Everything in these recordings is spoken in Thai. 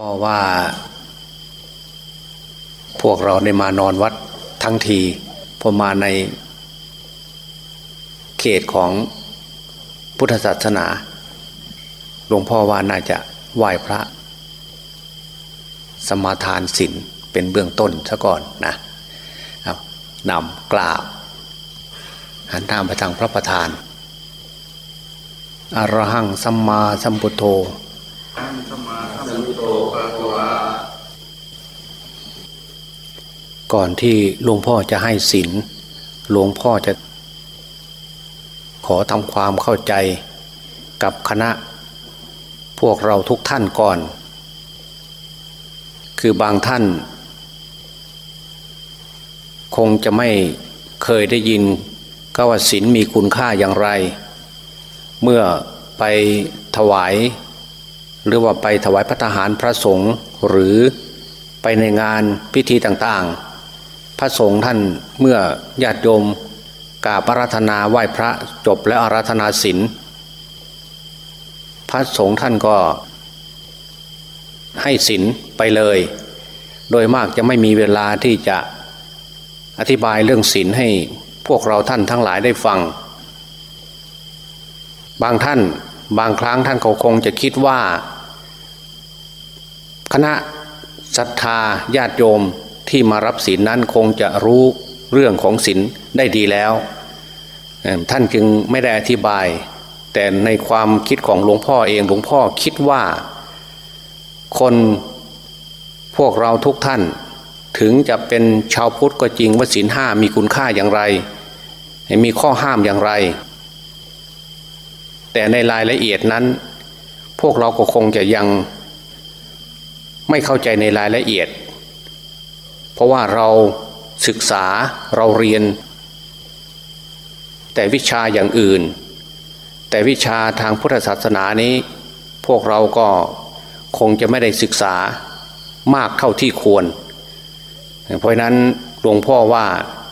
พราะว่า พวกเราได้มานอนวัดทั้งทีพอมาในเขตของพุทธศาสนาหลวงพ่อว่าน่าจะไหว้พระ สมาทานศีลเป็นเบื้องต้นซะก่อนนะนำกล่าวหันทางไปทางพระประธานอรหังสัมมาสัมพุทโธ ก่อนที่หลวงพ่อจะให้ศีลหลวงพ่อจะ ขอทำความเข้าใจกับคณะ พวกเราทุกท่านก่อน คือบางท่าน คงจะไม่เคยได้ยินก็ว่าศีลมีคุณค่าอย่างไร เมื่อไปถวาย หรือว่าไปถวายพระทหารพระสงฆ์หรือไปในงานพิธีต่างๆ พระสงฆ์ท่านเมื่อญาติโยมกราบอาราธนาไหว้พระจบแล้วอาราธนาศีลพระสงฆ์ท่านก็ให้ศีลไปเลย โดยมากจะไม่มีเวลาที่จะอธิบายเรื่องศีลให้พวกเราท่านทั้งหลายได้ฟัง บางท่านบางครั้งท่านเขาคงจะคิดว่า คณะศรัทธาญาติโยมที่มารับศีลนั้นคงจะรู้เรื่องของศีลได้ดีแล้ว ท่านจึงไม่ได้อธิบาย แต่ในความคิดของหลวงพ่อเองหลวงพ่อคิดว่า คนพวกเราทุกท่าน ถึงจะเป็นชาวพุทธก็จริงว่าศีลห้ามีคุณค่าอย่างไร มีข้อห้ามอย่างไร แต่ในรายละเอียดนั้น พวกเราก็คงจะยัง ไม่เข้าใจในรายละเอียด เพราะว่าเราศึกษาเราเรียน แต่วิชาอย่างอื่น แต่วิชาทางพุทธศาสนานี้ พวกเราก็คงจะไม่ได้ศึกษามากเท่าที่ควร เพราะนั้นหลวงพ่อว่า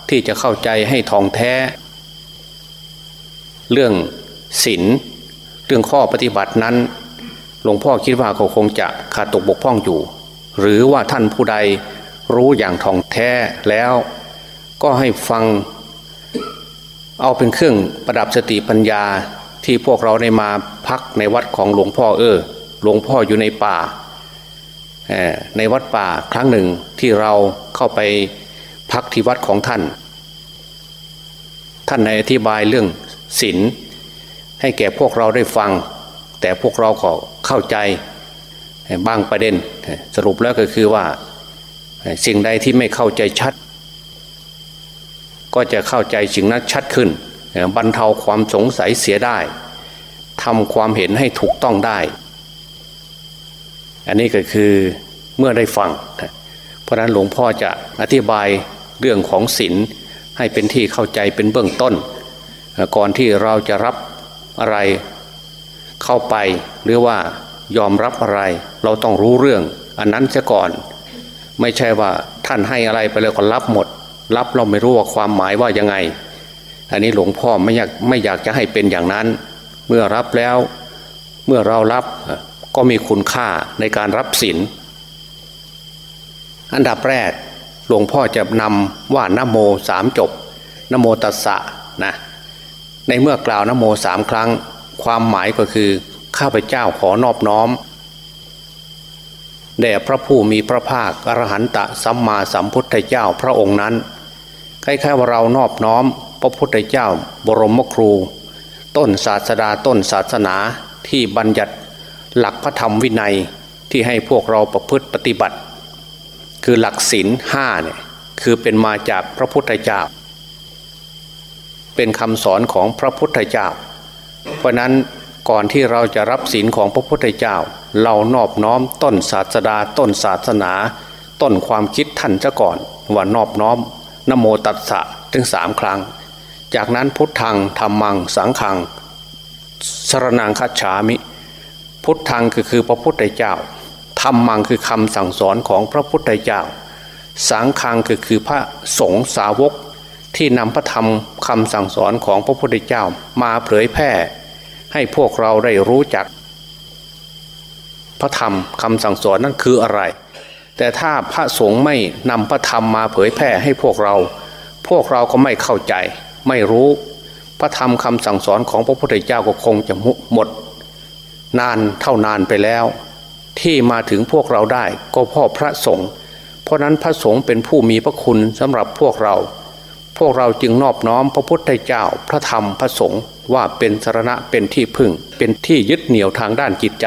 ที่จะเข้าใจให้ทองแท้ เรื่องศีลเรื่องข้อปฏิบัตินั้น หลวงพ่อคิดว่าเขาคงจะขาดตกบกพร่องอยู่ หรือว่าท่านผู้ใดรู้อย่างทองแท้แล้ว ก็ให้ฟัง เอาเป็นเครื่องประดับสติปัญญาที่พวกเราได้มาพักในวัดของหลวงพ่อเออ หลวงพ่ออยู่ในป่าในวัดป่าครั้งหนึ่งที่เราเข้าไปพักที่วัดของท่าน ท่านในอธิบายเรื่องศีลให้แก่พวกเราได้ฟัง แต่พวกเราก็ เข้าใจบางประเด็นสรุปแล้วก็คือว่าสิ่งใดที่ไม่เข้าใจชัด ก็จะเข้าใจสิ่งนั้นชัดขึ้นบรรเทาความสงสัยเสียได้ทำความเห็นให้ถูกต้องได้ อันนี้ก็คือเมื่อได้ฟัง เพราะนั้นหลวงพ่อจะอธิบายเรื่องของศีลให้เป็นที่เข้าใจเป็นเบื้องต้น ก่อนที่เราจะรับอะไร เข้าไปหรือว่ายอมรับอะไร เราต้องรู้เรื่อง อันนั้นซะก่อน ไม่ใช่ว่าท่านให้อะไรไปแล้วก็รับหมด รับเราไม่รู้ว่าความหมายว่ายังไง อันนี้หลวงพ่อไม่อยากไม่อยากจะให้เป็นอย่างนั้น เมื่อรับแล้วเมื่อเรารับก็มีคุณค่าในการรับศีลอันดับแรกหลวงพ่อจะนำว่านโมสามจบนโมตัสสะนะในเมื่อกล่าวนโมสามครั้ง ความหมายก็คือ ข้าพเจ้าขอนอบน้อมแด่พระผู้มีพระภาคอรหันตะสัมมาสัมพุทธเจ้าพระองค์นั้นคล้ายๆว่าเรานอบน้อม พระพุทธเจ้าบรมครู ต้นศาสดาต้นศาสนาที่บัญญัติหลักพระธรรมวินัยที่ให้พวกเราประพฤติปฏิบัติ คือหลักศีลห้าเนี่ยคือเป็นมาจากพระพุทธเจ้า เป็นคำสอนของพระพุทธเจ้า เพราะนั้นก่อนที่เราจะรับศีลของพระพุทธเจ้า เรานอบน้อมต้นศาสดาต้นศาสนา ต้นความคิดท่านซะก่อนว่านอบน้อมนโมตัสสะถึงสามครั้ง จากนั้นพุทธังธรรมังสังขังสรนังคัจฉามิ พุทธังคือคือพระพุทธเจ้าธรรมังคือคำสั่งสอนของพระพุทธเจ้า สังฆังคือคือพระสงฆ์สาวก ที่นำพระธรรมคำสั่งสอนของพระพุทธเจ้ามาเผยแพร่ ให้พวกเราได้รู้จัก พระธรรมคำสั่งสอนนั่นคืออะไร แต่ถ้าพระสงฆ์ไม่นำพระธรรมมาเผยแพร่ให้พวกเรา พวกเราก็ไม่เข้าใจ ไม่รู้ พระธรรมคำสั่งสอนของพระพุทธเจ้าก็คงจะหมด นานเท่านานไปแล้ว ที่มาถึงพวกเราได้ก็เพราะพระสงฆ์เพราะนั้นพระสงฆ์เป็นผู้มีพระคุณสำหรับพวกเรา พวกเราจึงนอบน้อมพระพุทธเจ้าพระธรรมพระสงฆ์ว่าเป็นสารณะเป็นที่พึ่ง เป็นที่ยึดเหนี่ยวทางด้านจิตใจ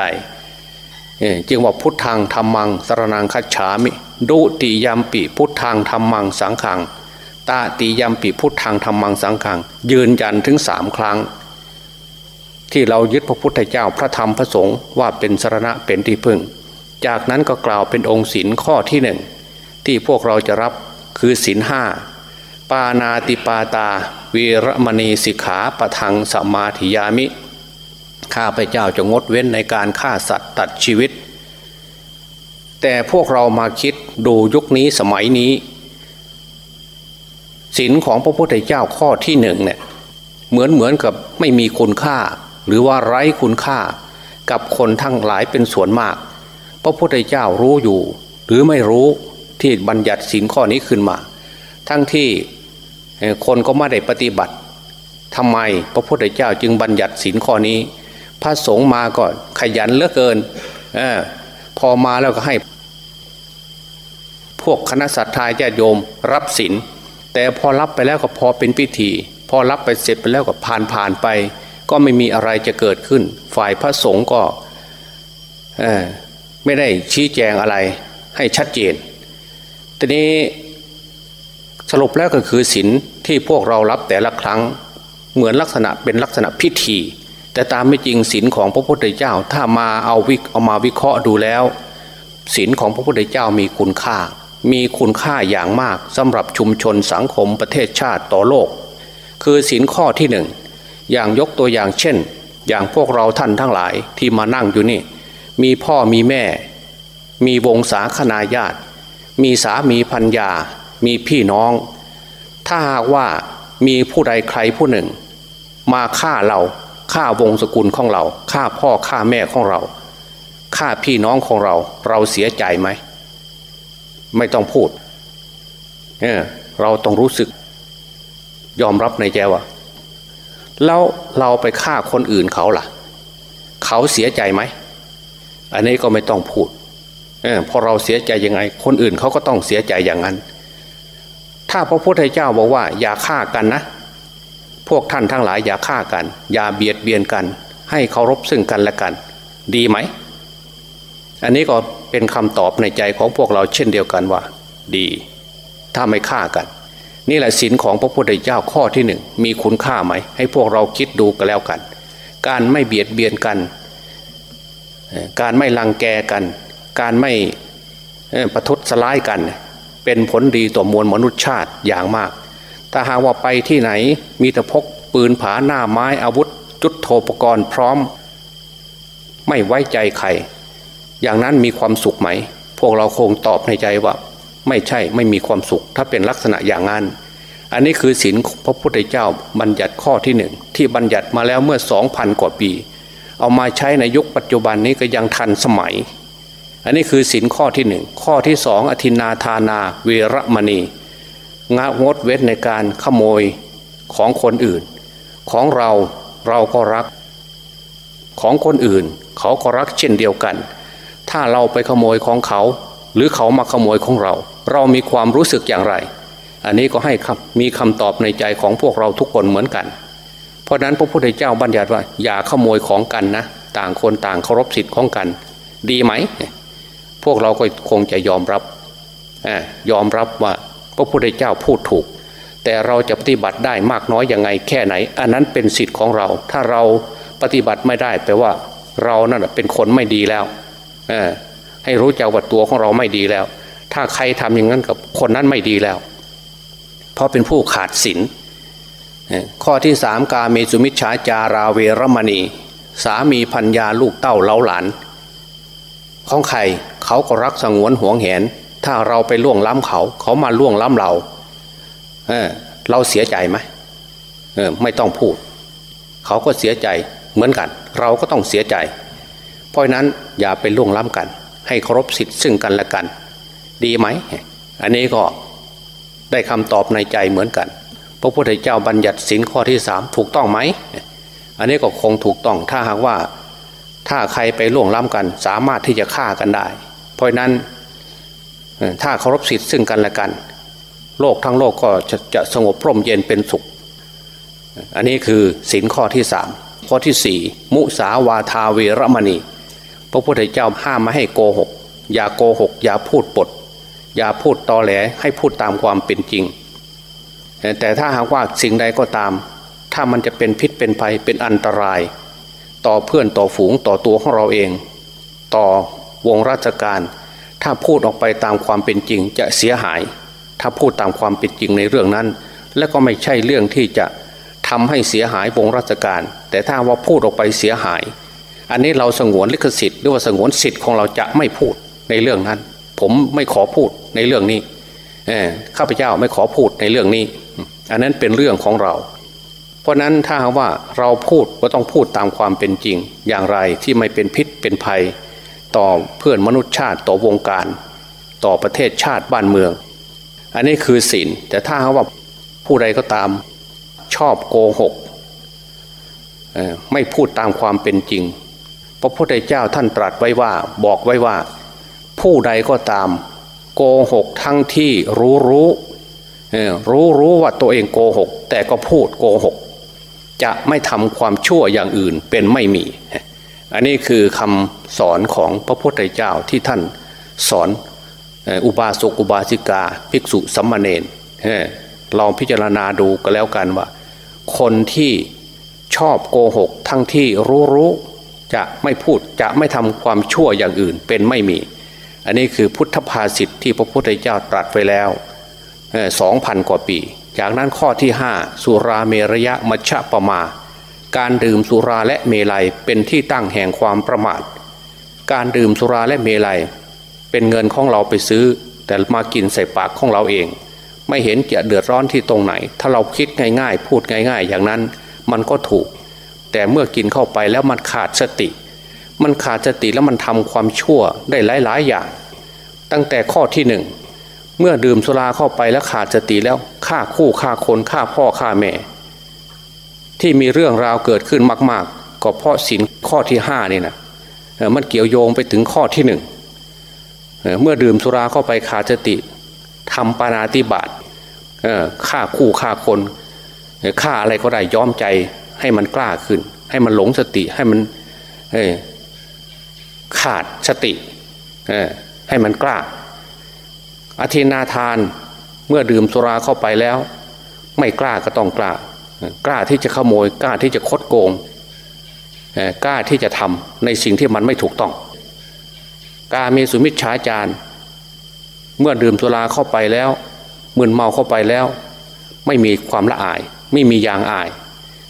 จึงว่าพุทธังธรรมังสารนังคัจฉามิ ดุติยามปีพุทธังธรรมังสังขังตาติยามปีพุทธังธรรมังสังขัง ยืนยันถึงสามครั้ง ที่เรายึดพระพุทธเจ้าพระธรรมพระสงฆ์ว่าเป็นสารณะเป็นที่พึ่ง จากนั้นก็กล่าวเป็นองค์ศีลข้อที่หนึ่งที่พวกเราจะรับคือศีลห้า ปานาติปาตาวีรมณีสิกขาปะทังสมาธิยามิ ข้าพเจ้าจะงดเว้นในการฆ่าสัตว์ตัดชีวิต แต่พวกเรามาคิดดูยุคนี้สมัยนี้ศีลของพระพุทธเจ้าข้อที่หนึ่งเนี่ยเหมือนเหมือนกับไม่มีคุณค่า หรือว่าไร้คุณค่า กับคนทั้งหลายเป็นส่วนมาก พระพุทธเจ้ารู้อยู่ หรือไม่รู้ที่บัญญัติศีลข้อนี้ขึ้นมา ทั้งที่ คนก็ไม่ได้ปฏิบัติทำไมพระพุทธเจ้าจึงบัญญัติศีลข้อนี้ พระสงฆ์มาก็ขยันเหลือเกินอพอมาแล้วก็ให้ พวกคณะสัตยาญาติโยมรับศีลแต่พอรับไปแล้วก็พอเป็นพิธี พอรับไปเสร็จไปแล้วก็ผ่านผ่านไป ก็ไม่มีอะไรจะเกิดขึ้น ฝ่ายพระสงฆ์ก็ไม่ได้ชี้แจงอะไรให้ชัดเจนทีนี้ สรุปแล้วก็คือศีลที่พวกเรารับแต่ละครั้งเหมือนลักษณะเป็นลักษณะพิธี แต่ตามไม่จริงศีลของพระพุทธเจ้าถ้ามาเอาวิเอามาวิเคราะห์ดูแล้วศีลของพระพุทธเจ้ามีคุณค่า มีคุณค่าอย่างมากสำหรับชุมชนสังคมประเทศชาติต่อโลก คือศีลข้อที่หนึ่งอย่างยกตัวอย่างเช่น อย่างพวกเราท่านทั้งหลายที่มานั่งอยู่นี่ มีพ่อมีแม่ มีวงศาคณาญาติ มีสามีพัญญา มีพี่น้อง ถ้าหากว่ามีผู้ใดใครผู้หนึ่ง มาฆ่าเราฆ่าวงศกุลของเราฆ่าพ่อฆ่าแม่ของเราฆ่าพี่น้องของเรา เราเสียใจไหม ไม่ต้องพูดเออเราต้องรู้สึก ยอมรับในใจว่าแล้วเราไปฆ่าคนอื่นเขาล่ะ เขาเสียใจไหม อันนี้ก็ไม่ต้องพูดพอเราเสียใจยังไง คนอื่นเขาก็ต้องเสียใจอย่างนั้น ถ้าพระพุทธเจ้าบอกว่า อย่าฆ่ากันนะ พวกท่านทั้งหลายอย่าฆ่ากัน อย่าเบียดเบียนกัน ให้เคารพซึ่งกันและกัน ดีไหม อันนี้ก็เป็นคำตอบในใจของพวกเราเช่นเดียวกันว่า ดี ถ้าไม่ฆ่ากัน นี่แหละศีลของพระพุทธเจ้าข้อที่หนึ่งมีคุณค่าไหม ให้พวกเราคิดดูกันแล้วกัน การไม่เบียดเบียนกัน การไม่ลังแกกัน การไม่ประทุษร้ายกัน เป็นผลดีต่อมวลมนุษยชาติอย่างมาก ถ้าหากว่าไปที่ไหนมีแต่พกปืนผาหน้าไม้อาวุธ จุดโทปกรณ์พร้อม ไม่ไว้ใจใคร อย่างนั้นมีความสุขไหม พวกเราคงตอบในใจว่า ไม่ใช่ไม่มีความสุข ถ้าเป็นลักษณะอย่างนั้น อันนี้คือศีลพระพุทธเจ้าบัญญัติข้อที่หนึ่งที่บัญญัติมาแล้วเมื่อสองพันกว่าปี เอามาใช้ในยุคปัจจุบันนี้ก็ยังทันสมัย อันนี้คือสินข้อที่หนึ่งข้อที่สองอธินาทานาเวรมณีงดงดเว้นในการขโมยของคนอื่น ของเราเราก็รักของคนอื่น เขาก็รักเช่นเดียวกัน ถ้าเราไปขโมยของเขา หรือเขามาขโมยของเรา เรามีความรู้สึกอย่างไร อันนี้ก็ให้มีคำตอบในใจของพวกเราทุกคนเหมือนกัน เพราะนั้นพระพุทธเจ้าบัญญัติว่า อย่าขโมยของกันนะ ต่างคนต่างเคารพสิทธิ์ของกัน ดีไหม พวกเราก็คงจะยอมรับยอมรับว่าพระพุทธเจ้าพูดถูก แต่เราจะปฏิบัติได้มากน้อยยังไงแค่ไหน อันนั้นเป็นสิทธิ์ของเรา ถ้าเราปฏิบัติไม่ได้แปลว่า เรานั่นเป็นคนไม่ดีแล้วให้รู้จักว่าตัวของเราไม่ดีแล้ว ถ้าใครทำอย่างนั้นกับคนนั้นไม่ดีแล้ว เพราะเป็นผู้ขาดศีลข้อที่สามกาเมสุมิชฌาจาราเวรมณี สามีพัญญาลูกเต้าเล้าหลาน ของใครเขาก็รักสงวนห่วงแหน ถ้าเราไปล่วงล้ำเขา เขามาล่วงล้ำเราเออเราเสียใจไหมเออไม่ต้องพูด เขาก็เสียใจเหมือนกัน เราก็ต้องเสียใจเพเพราะนั้นอย่าไปล่วงล้ำกัน ให้เคารพสิทธิ์ซึ่งกันและกัน ดีไหม อันนี้ก็ได้คำตอบในใจเหมือนกัน พระพุทธเจ้าบัญญัติสินข้อที่สามถูกต้องไหม อันนี้ก็คงถูกต้องถ้าหากว่า ถ้าใครไปล่วงล้ำกัน สามารถที่จะฆ่ากันได้ เพราะนั้นถ้าเคารพสิทธิ์ซึ่งกันและกัน โลกทั้งโลกก็จะจะสงบร่มเย็นเป็นสุข อันนี้คือสินข้อที่สามข้อที่สี่มุสาวาทาเวรมณี พระพุทธเจ้าห้ามไม่ให้โกหก อย่าโกหก อย่าพูดปด อย่าพูดตอแหลให้พูดตามความเป็นจริง แต่ถ้าหากว่าสิ่งใดก็ตาม ถ้ามันจะเป็นพิษเป็นภัยเป็นอันตราย ต่อเพื่อนต่อฝูงต่อตัวของเราเอง ต่อวงราชการ ถ้าพูดออกไปตามความเป็นจริงจะเสียหาย ถ้าพูดตามความเป็นจริงในเรื่องนั้น และก็ไม่ใช่เรื่องที่จะทำให้เสียหายวงราชการ แต่ถ้าว่าพูดออกไปเสียหาย อันนี้เราสงวนลิขสิทธิ์หรือว่าสงวนสิทธิ์ของเราจะไม่พูดในเรื่องนั้น ผมไม่ขอพูดในเรื่องนี้ข้าพเจ้าไม่ขอพูดในเรื่องนี้ อันนั้นเป็นเรื่องของเรา เพราะนั้นถ้าว่าเราพูดก็ต้องพูดตามความเป็นจริง อย่างไรที่ไม่เป็นพิษเป็นภัย ต่อเพื่อนมนุษยชาติต่อวงการ ต่อประเทศชาติบ้านเมือง อันนี้คือศีลแต่ถ้าว่าผู้ใดก็ตามชอบโกหกไม่พูดตามความเป็นจริง พระพุทธเจ้าท่านตรัสไว้ว่าบอกไว้ว่า ผู้ใดก็ตาม โกหกทั้งที่รู้รู้รู้รู้ว่าตัวเองโกหก แต่ก็พูดโกหก จะไม่ทำความชั่วอย่างอื่นเป็นไม่มี อันนี้คือคำสอนของพระพุทธเจ้าที่ท่านสอนอุบาสกอุบาสิกา ภิกษุสัมมาเนนลองพิจารณาดูก็แล้วกันว่า คนที่ชอบโกหกทั้งที่รู้รู้จะไม่พูดจะไม่ทำความชั่วอย่างอื่นเป็นไม่มี อันนี้คือพุทธภาษิตที่พระพุทธเจ้าตรัสไว้แล้วสองพันกว่าปี จากนั้นข้อที่ห้าสุราเมรยะมัชะปะมา การดื่มสุราและเมลัยเป็นที่ตั้งแห่งความประมาท การดื่มสุราและเมลัย เป็นเงินของเราไปซื้อ แต่มากินใส่ปากของเราเอง ไม่เห็นจะเดือดร้อนที่ตรงไหน ถ้าเราคิดง่ายๆ พูดง่าย ๆ อย่างนั้นมันก็ถูก แต่เมื่อกินเข้าไปแล้วมันขาดสติ มันขาดสติแล้วมันทำความชั่วได้หลายๆอย่าง ตั้งแต่ข้อที่หนึ่ง เมื่อดื่มสุราเข้าไปแล้วขาดสติแล้วฆ่าคู่ฆ่าคนฆ่าพ่อฆ่าแม่ ที่มีเรื่องราวเกิดขึ้นมาก ๆ ก็เพราะสินข้อที่ห้านี่นะมันเกี่ยวโยงไปถึงข้อที่หนึ่งเมื่อดื่มสุราเข้าไปขาดสติทำปานาติบาตฆ่าคู่ฆ่าคนฆ่าอะไรก็ได้ย้อมใจให้มันกล้าขึ้น ให้มันหลงสติให้มันขาดสติให้มันกล้า อธินาทานเมื่อดื่มสุราเข้าไปแล้ว ไม่กล้าก็ต้องกล้า กล้าที่จะขโมย กล้าที่จะคดโกงกล้าที่จะทำในสิ่งที่มันไม่ถูกต้อง กาเมสุมิชฌาจารเมื่อดื่มสุราเข้าไปแล้วมึนเมาเข้าไปแล้ว ไม่มีความละอาย ไม่มียางอาย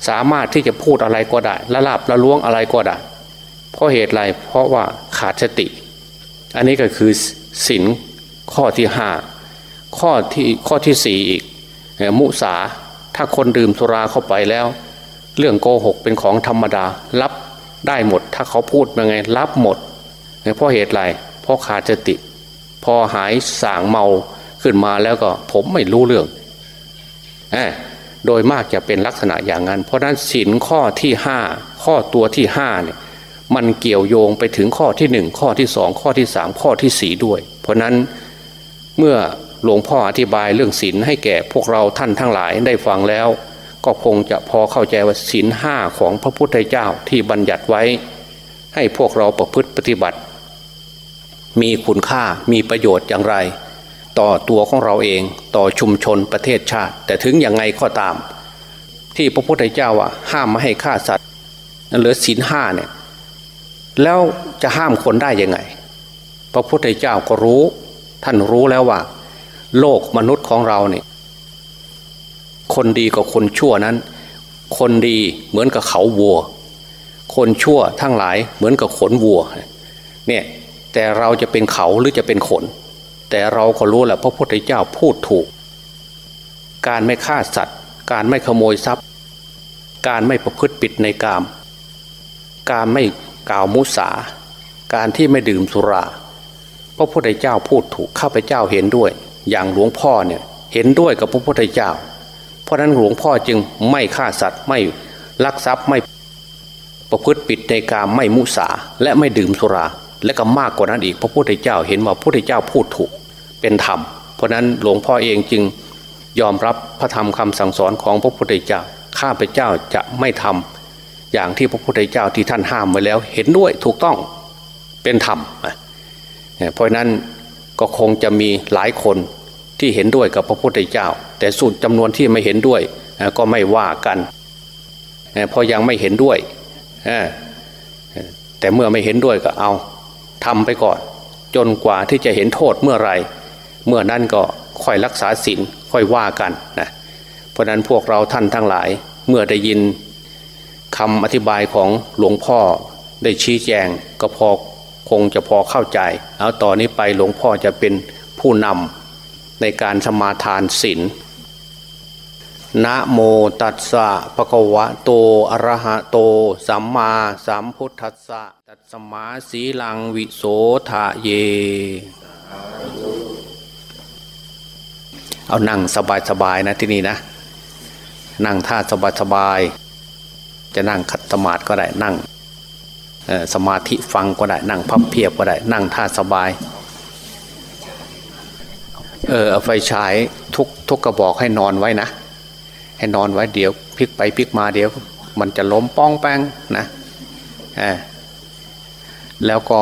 สามารถที่จะพูดอะไรก็ได้ละลาบละล้วงอะไรก็ได้ เพราะเหตุไรเพราะว่าขาดสติ อันนี้ก็คือสิน ข้อที่ห้าข้อที่ข้อที่สี่อีกมุสาถ้าคนดื่มสุราเข้าไปแล้ว เรื่องโกหกเป็นของธรรมดา รับได้หมด ถ้าเขาพูดยังไง รับหมดเพราะเหตุไรเพราะขาดสติ พอหายสางเมาขึ้นมาแล้วก็ ผมไม่รู้เรื่องโดยมากจะเป็นลักษณะอย่างนั้น เพราะนั้นสินข้อที่ห้าข้อตัวที่ห้าเนี่ยมันเกี่ยวโยงไปถึงข้อที่หนึ่งข้อที่สองข้อที่สามข้อที่สี่ด้วย เพราะนั้น เมื่อหลวงพ่ออธิบายเรื่องศีลให้แก่พวกเราท่านทั้งหลายได้ฟังแล้ว ก็คงจะพอเข้าใจว่าศีลห้าของพระพุทธเจ้าที่บัญญัติไว้ ให้พวกเราประพฤติปฏิบัติ มีคุณค่ามีประโยชน์อย่างไร ต่อตัวของเราเองต่อชุมชนประเทศชาติ แต่ถึงอย่างไงก็ตาม ที่พระพุทธเจ้าอะห้ามไม่ให้ฆ่าสัตว์เหลือศีลห้าเนี่ยแล้วจะห้ามคนได้ยังไง พระพุทธเจ้าก็รู้ ท่านรู้แล้วว่า โลกมนุษย์ของเราเนี่ยคนดีกับคนชั่วนั้น คนดีเหมือนกับเขาวัว คนชั่วทั้งหลายเหมือนกับขนวัวเนี่ยแต่เราจะเป็นเขาหรือจะเป็นขน แต่เราก็รู้แหละพระพุทธเจ้าพูดถูก การไม่ฆ่าสัตว์ การไม่ขโมยทรัพย์ การไม่ประพฤติปิดในกาม การไม่กล่าวมุสา การที่ไม่ดื่มสุรา พระพุทธเจ้าพูดถูกข้าพเจ้าเห็นด้วย อย่างหลวงพ่อเนี่ยเห็นด้วยกับพระพุทธเจ้า เพราะนั้นหลวงพ่อจึงไม่ฆ่าสัตว์ไม่ลักทรัพย์ไม่ประพฤติปิดในกามไม่มุสาและไม่ดื่มสุรา และก็มากกว่านั้นอีกพระพุทธเจ้าเห็นว่าพระพุทธเจ้าพูดถูกเป็นธรรม เพราะนั้นหลวงพ่อเองจึงยอมรับพระธรรมคำสั่งสอนของพระพุทธเจ้าข้าพเจ้าจะไม่ทำอย่างที่พระพุทธเจ้าที่ท่านห้ามไว้แล้ว เห็นด้วยถูกต้องเป็นธรรม เพราะนั้นก็คงจะมีหลายคนที่เห็นด้วยกับพระพุทธเจ้า แต่ส่วนจำนวนที่ไม่เห็นด้วยก็ไม่ว่ากันเพราะยังไม่เห็นด้วยแต่เมื่อไม่เห็นด้วยก็เอาทำไปก่อน จนกว่าที่จะเห็นโทษเมื่อไรเมื่อนั้นก็ค่อยรักษาศีลค่อยว่ากันนะเพราะนั้นพวกเราท่านทั้งหลายเมื่อได้ยินคำอธิบายของหลวงพ่อได้ชี้แจงก็พอ คงจะพอเข้าใจ เอาต่อนนี้ไปหลวงพ่อจะเป็นผู้นำในการสมาทานศีลนะโมตัสสะภะคะวะโตอะระหะโต สัมมาสัมพุทธัสสะตัสมาสีลังวิโสทะเย เอานั่งสบายๆนะที่นี่นะ นั่งท่าสบายๆจะนั่งขัดสมาธิก็ได้นั่ง สมาธิฟังก็ได้นั่งพับเพียบก็ได้นั่งท่าสบายเออเอาไฟฉายทุกทุกกระบอกให้นอนไว้นะ ให้นอนไว้เดี๋ยวพลิกไปพลิกมาเดี๋ยว มันจะล้มป้องแป้งนะแล้วก็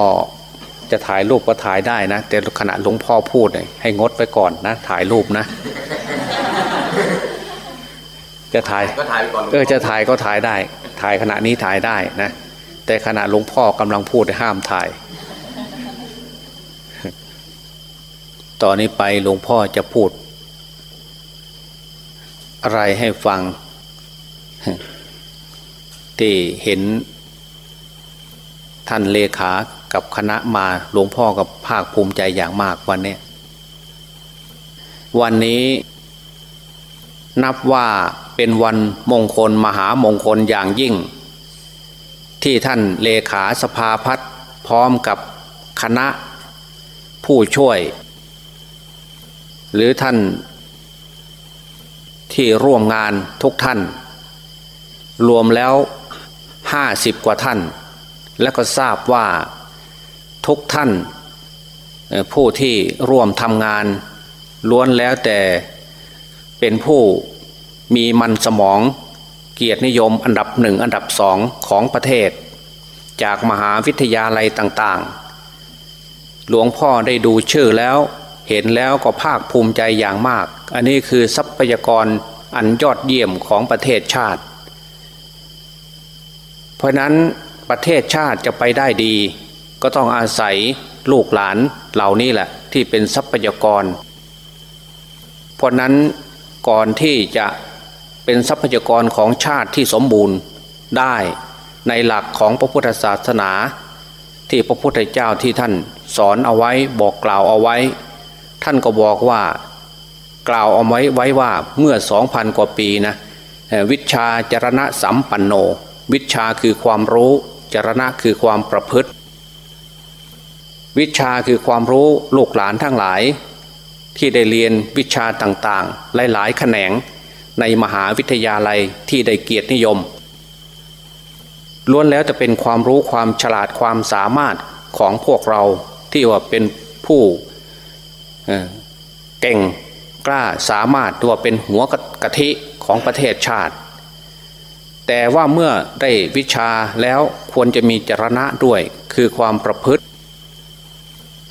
จะถ่ายรูปก็ถ่ายได้นะ แต่ขณะหลวงพ่อพูดให้งดไปก่อนนะถ่ายรูปนะ จะถ่ายก็ถ่ายไปก่อนเออจะถ่ายก็ถ่ายได้ ถ่ายขณะนี้ถ่ายได้นะ แต่ขณะหลวงพ่อกำลังพูดห้ามถ่าย ตอนนี้ไปหลวงพ่อจะพูด อะไรให้ฟัง ที่เห็น ท่านเลขากับคณะมาหลวงพ่อกับภาคภูมิใจอย่างมากวันนี้ วันนี้นับว่าเป็นวันมงคลมหามงคลอย่างยิ่ง ที่ท่านเลขาสภาพัฒน์พร้อมกับคณะผู้ช่วย หรือท่านที่ร่วมงานทุกท่าน รวมแล้วห้าสิบกว่าท่าน และก็ทราบว่าทุกท่าน ผู้ที่ร่วมทำงาน ล้วนแล้วแต่เป็นผู้มีมันสมอง เกียรตินิยมอันดับหนึ่งอันดับสองของประเทศ จากมหาวิทยาลัยต่างๆ หลวงพ่อได้ดูชื่อแล้วเห็นแล้วก็ภาคภูมิใจอย่างมาก อันนี้คือทรัพยากรอันยอดเยี่ยมของประเทศชาติ เพราะนั้นประเทศชาติจะไปได้ดี ก็ต้องอาศัยลูกหลานเหล่านี้แหละที่เป็นทรัพยากร เพราะนั้นก่อนที่จะ เป็นทรัพยากรของชาติที่สมบูรณ์ได้ในหลักของพระพุทธศาสนา ที่พระพุทธเจ้าที่ท่านสอนเอาไว้บอกกล่าวเอาไว้ ท่านก็บอกว่ากล่าวเอาไว้ไว้ว่าเมื่อสองพันกว่าปีนะวิชาจรณะสัมปันโน วิชาคือความรู้จรณะคือความประพฤติ วิชาคือความรู้ลูกหลานทั้งหลาย ที่ได้เรียนวิชาต่างๆ หลายๆ แขนง ในมหาวิทยาลัยที่ได้เกียรตินิยมล้วนแล้วจะเป็นความรู้ความฉลาดความสามารถของพวกเราที่ว่าเป็นผู้เก่งกล้าสามารถตัวเป็นหัวกะทิของประเทศชาติ แต่ว่าเมื่อได้วิชาแล้วควรจะมีจรณะด้วยคือความประพฤติ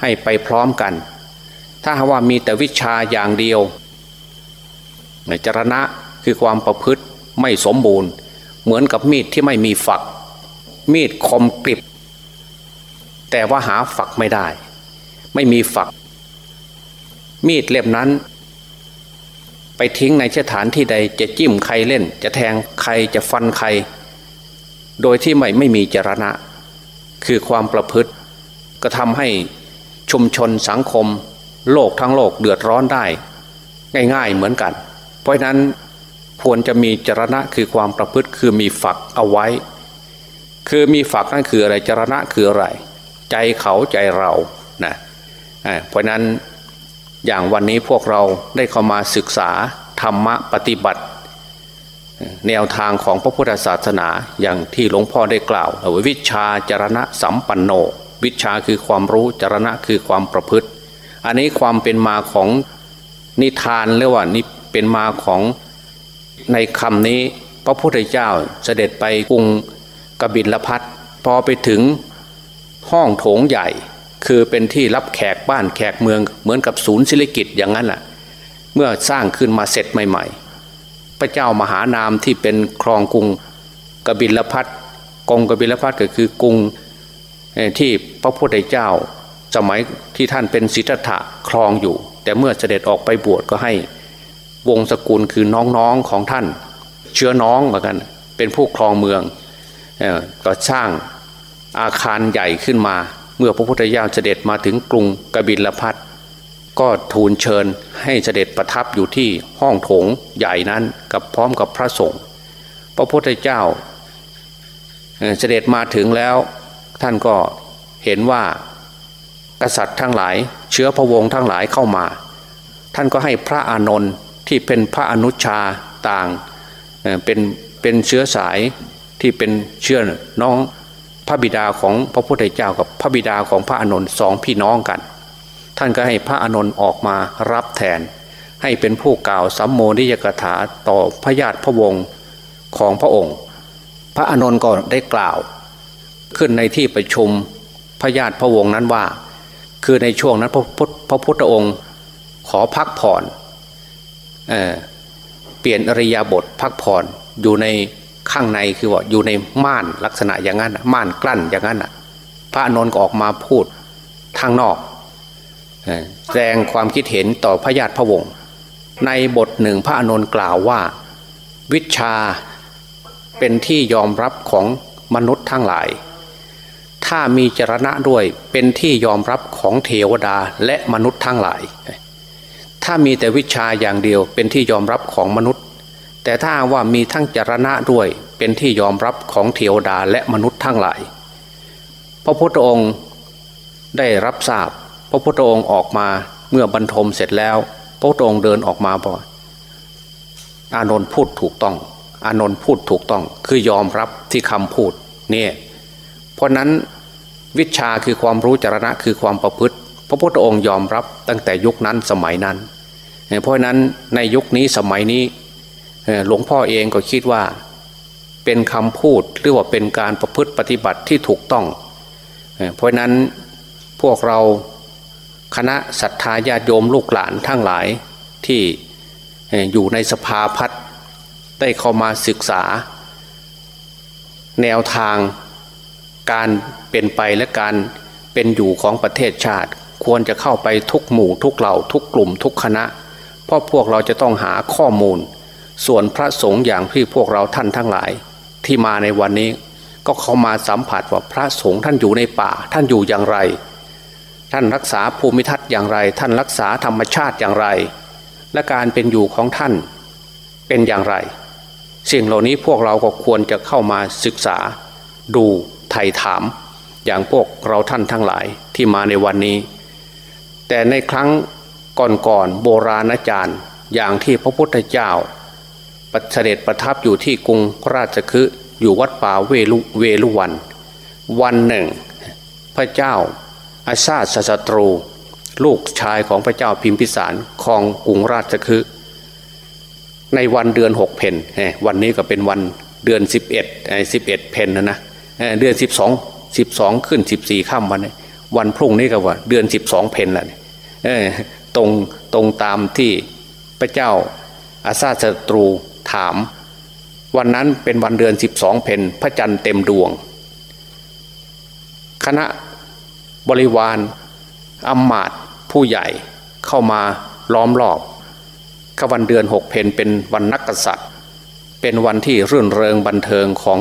ให้ไปพร้อมกัน ถ้าว่ามีแต่วิชาอย่างเดียว จรณะคือความประพฤติไม่สมบูรณ์ เหมือนกับมีดที่ไม่มีฝัก มีดคมกริบ แต่ว่าหาฝักไม่ได้ ไม่มีฝัก มีดเล่มนั้น ไปทิ้งในสถานที่ใดจะจิ้มใครเล่น จะแทงใครจะฟันใคร โดยที่ไม่ไม่มีจรณะ คือความประพฤติ ก็ทำให้ชุมชนสังคม โลกทั้งโลกเดือดร้อนได้ ง่าย ๆเหมือนกัน เพราะนั้นควรจะมีจรณะคือความประพฤติคือมีฝักเอาไว้ คือมีฝักนั่นคืออะไรจรณะคืออะไร ใจเขาใจเรานะเพราะนั้นอย่างวันนี้พวกเราได้เข้ามาศึกษาธรรมะปฏิบัติ แนวทางของพระพุทธศาสนาอย่างที่หลวงพ่อได้กล่าววิชาจรณะสัมปันโน วิชาคือความรู้จรณะคือความประพฤติ อันนี้ความเป็นมาของนิทานเรียกว่านี่ เป็นมาของในคำนี้ พระพุทธเจ้าเสด็จไปกรุงกบิลพัทพอไปถึงห้องโถงใหญ่ คือเป็นที่รับแขกบ้านแขกเมืองเหมือนกับศูนย์ศิริกิจอย่างนั้นแหละเมื่อสร้างขึ้นมาเสร็จใหม่ ๆ พระเจ้ามหานามที่เป็นครองกรุงกบิลพัทกรุงกบิลพัทก็คือกรุงที่พระพุทธเจ้าสมัยที่ท่านเป็นสิทธัตถะครองอยู่ แต่เมื่อเสด็จออกไปบวชก็ให้ วงศกุลคือน้องๆของท่าน เชื้อน้องเหมือนกัน เป็นผู้ครองเมืองก็สร้างอาคารใหญ่ขึ้นมา เมื่อพระพุทธเจ้าเสด็จมาถึงกรุงกบิลพัทก็ทูลเชิญให้เสด็จประทับอยู่ที่ห้องโถงใหญ่นั้นกับพร้อมกับพระสงฆ์พระพุทธเจ้าเสด็จมาถึงแล้วท่านก็เห็นว่ากษัตริย์ทั้งหลาย เชื้อพระวงศ์ทั้งหลายเข้ามา ท่านก็ให้พระอานนท์ ที่เป็นพระอนุชาต่างเป็นเป็นเชื้อสายที่เป็นเชื้อน้องพระบิดาของพระพุทธเจ้ากับพระบิดาของพระอานนท์สองพี่น้องกัน ท่านก็ให้พระอานนท์ออกมารับแทน ให้เป็นผู้กล่าวสัมโมนิยกถาต่อพระญาติพระวงศ์ของพระองค์ พระอานนท์ก็ได้กล่าว ขึ้นในที่ประชุมพระญาติพระวงศ์นั้นว่า คือในช่วงนั้นพระพุทธองค์ ขอพักผ่อน เเปลี่ยนอริยาบทพักผ่อนอยู่ในข้างในคือว่าอยู่ในม่านลักษณะอย่างนั้นม่านกลั้นอย่างนั้นพระนนท์ก็ออกมาพูดทางนอกแสดงความคิดเห็นต่อพระญาติพระวงศ์ในบทหนึ่งพระอนนท์กล่าวว่า วิชาเป็นที่ยอมรับของมนุษย์ทั้งหลาย ถ้ามีจรณะด้วยเป็นที่ยอมรับของเทวดาและมนุษย์ทั้งหลาย ถ้ามีแต่วิชาอย่างเดียวเป็นที่ยอมรับของมนุษย์ แต่ถ้าว่ามีทั้งจรณะด้วยเป็นที่ยอมรับของเทวดาและมนุษย์ทั้งหลาย พระพุทธองค์ได้รับทราบ พระพุทธองค์ออกมาเมื่อบรรทมเสร็จแล้ว พระพุทธองค์เดินออกมาบอกอานนท์พูดถูกต้อง อานนท์พูดถูกต้อง คือยอมรับที่คำพูดเนี่ยเพราะนั้นวิชาคือความรู้จรณะคือความประพฤติ ระพุทธองค์ยอมรับตั้งแต่ยุคนั้นสมัยนั้น เพราะนั้นในยุคนี้สมัยนี้หลวงพ่อเองก็คิดว่าเป็นคำพูดหรือว่าเป็นการประพฤติปฏิบัติที่ถูกต้อง เพราะนั้นพวกเราคณะศรัทธาญาติโยมลูกหลานทั้งหลายที่อยู่ในสภาพัฒได้เข้ามาศึกษา แนวทางการเป็นไปและการเป็นอยู่ของประเทศชาติ ควรจะเข้าไปทุกหมู่ทุกเหล่าทุกกลุ่มทุกคณะ เพราะพวกเราจะต้องหาข้อมูล ส่วนพระสงฆ์อย่างที่พวกเราท่านทั้งหลาย ที่มาในวันนี้ก็เข้ามาสัมผัสว่าพระสงฆ์ท่านอยู่ในป่า ท่านอยู่อย่างไร ท่านรักษาภูมิทัศน์อย่างไร ท่านรักษาธรรมชาติอย่างไร และการเป็นอยู่ของท่านเป็นอย่างไร สิ่งเหล่านี้พวกเราก็ควรจะเข้ามาศึกษา ดูไถ่ถาม อย่างพวกเราท่านทั้งหลายที่มาในวันนี้ แต่ในครั้งก่อนๆโบราณอาจารย์ อย่างที่พระพุทธเจ้าประเสด็จประทับอยู่ที่กรุงราชคฤห์อยู่วัดป่าเวลุเวลุวัน วันหนึ่ง พระเจ้าอาชาติศัตรู ลูกชายของพระเจ้าพิมพิสารครองกรุงราชคฤห์ในวันเดือนหกเพนวันนี้ก็เป็นวันเดือนสิบเอ็ดสิบเอ็ดเพนนะนะเดือนสิบสองสิบสองขึ้นสิบสี่ข้ามวันนี้ วันพรุ่งนี้ก็ว่า เดือนสิบสองเพนแหละตรงตรงตามที่พระเจ้าอาซาศัตรูถาม วันนั้นเป็นวันเดือนสิบสองเพนพระจันทร์เต็มดวง คณะบริวารอำมาตผู้ใหญ่เข้ามาล้อมรอบกวันเดือนหกเพนเป็นวันนักกษัตริย์ เป็นวันที่รื่นเริงบันเทิงของ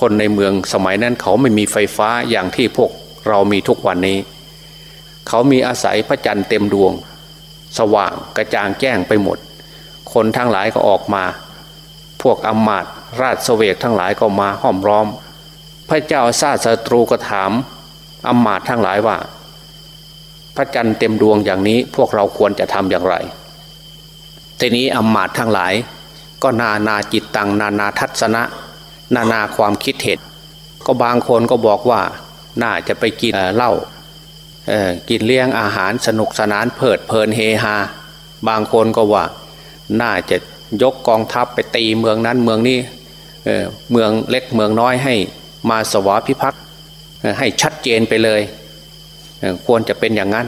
คนในเมืองสมัยนั้นเขาไม่มีไฟฟ้าอย่างที่พวก เรามีทุกวันนี้ เขามีอาศัยพระจันทร์เต็มดวง สว่างกระจ่างแจ้งไปหมด คนทั้งหลายก็ออกมา พวกอมาตราชเสวกทั้งหลายก็มาห้อมร้อม พระเจ้าซาสตรูก็ถามอำมาตทั้งหลายว่า พระจันทร์เต็มดวงอย่างนี้พวกเราควรจะทำอย่างไรทีนี้อำมาตทั้งหลาย ก็นานาจิตตังนานาทัศนะ นานาความคิดเห็นก็บางคนก็บอกว่า น่าจะไปกินเหล้ากินเลี้ยงอาหารสนุกสนานเพลิดเพลินเฮฮาบางคนก็ว่า น่าจะยกกองทัพไปตีเมืองนั้นเมืองนี้เเมืองเล็กเมืองน้อยให้มาสวาพิพักษ์ให้ชัดเจนไปเลยเควรจะเป็นอย่างนั้น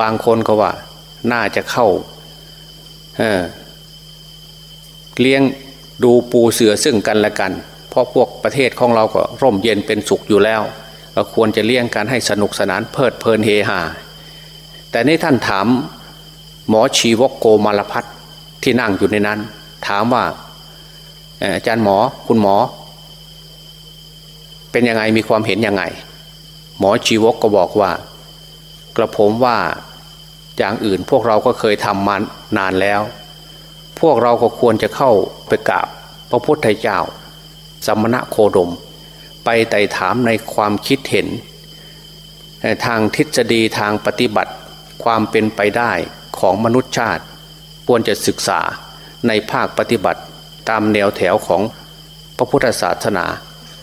บางคนก็ว่า น่าจะเข้าเเลี้ยงดูปูเสือซึ่งกันและกัน เพราะพวกประเทศของเราก็ร่มเย็นเป็นสุขอยู่แล้ว ก็ควรจะเลี้ยงกันให้สนุกสนานเพลิดเพลินเฮฮาแต่ในท่านถามหมอชีวกโกมารพัฒที่นั่งอยู่ในนั้น ถามว่าอาจารย์หมอคุณหมอ เป็นยังไงมีความเห็นยังไง หมอชีวกก็บอกว่า กระผมว่าอย่างอื่นพวกเราก็เคยทำมานานแล้ว พวกเราก็ควรจะเข้าไปกราบพระพุทธเจ้า สมณะโคดม ไปไต่ถามในความคิดเห็น ทางทฤษฎีทางปฏิบัติความเป็นไปได้ของมนุษยชาติ ควรจะศึกษาในภาคปฏิบัติตามแนวแถวของพระพุทธศาสนา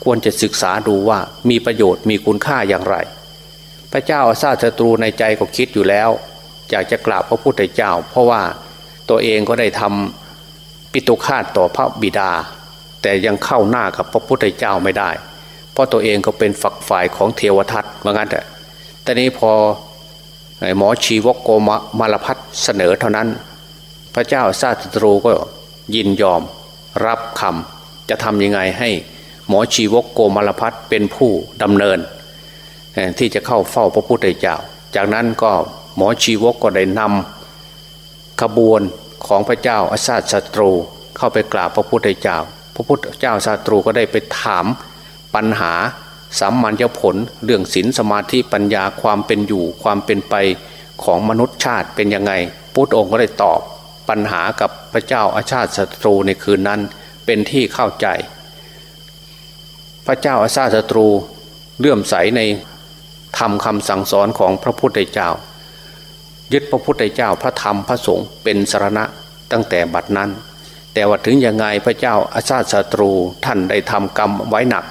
ควรจะศึกษาดูว่ามีประโยชน์มีคุณค่าอย่างไร พระเจ้าอาซาศัตรูในใจก็คิดอยู่แล้ว อยากจะกราบพระพุทธเจ้า เพราะว่าตัวเองก็ได้ทำปิตุคาตต่อพระบิดา แต่ยังเข้าหน้ากับพระพุทธเจ้าไม่ได้ ราะตัวเองก็เป็นฝักฝ่ายของเทวทัตว่างั้นแต่แต่นี้พอหมอชีวกโกมมารพัฒเสนอเท่านั้น พระเจ้าซาตรูก็ยินยอมรับคำจะทำยังไงให้หมอชีวกโกมารพัฒเป็นผู้ดำเนิน ที่จะเข้าเฝ้าพระพุทธเจ้า จากนั้นก็หมอชีวกก็ได้นำขบวนของพระเจ้าอาซาศัตรูเข้าไปกราบพระพุทธเจ้า พระพุทธเจ้าศัตรูก็ได้ไปถาม ปัญหาสามัญญผล เรื่องศีลสมาธิปัญญาความเป็นอยู่ความเป็นไปของมนุษย์ชาติเป็นยังไงพุทธองค์ก็ได้ตอบปัญหากับพระเจ้าอาชาติศัตรูในคืนนั้นเป็นที่เข้าใจ พระเจ้าอาชาติศัตรูเลื่อมใสในธรรมคำสั่งสอนของพระพุทธเจ้า ยึดพระพุทธเจ้าพระธรรมพระสงฆ์เป็นสารณะตั้งแต่บัดนั้น แต่ว่าถึงยังไงพระเจ้าอาชาติศัตรูท่านได้ทำกรรมไว้หนัก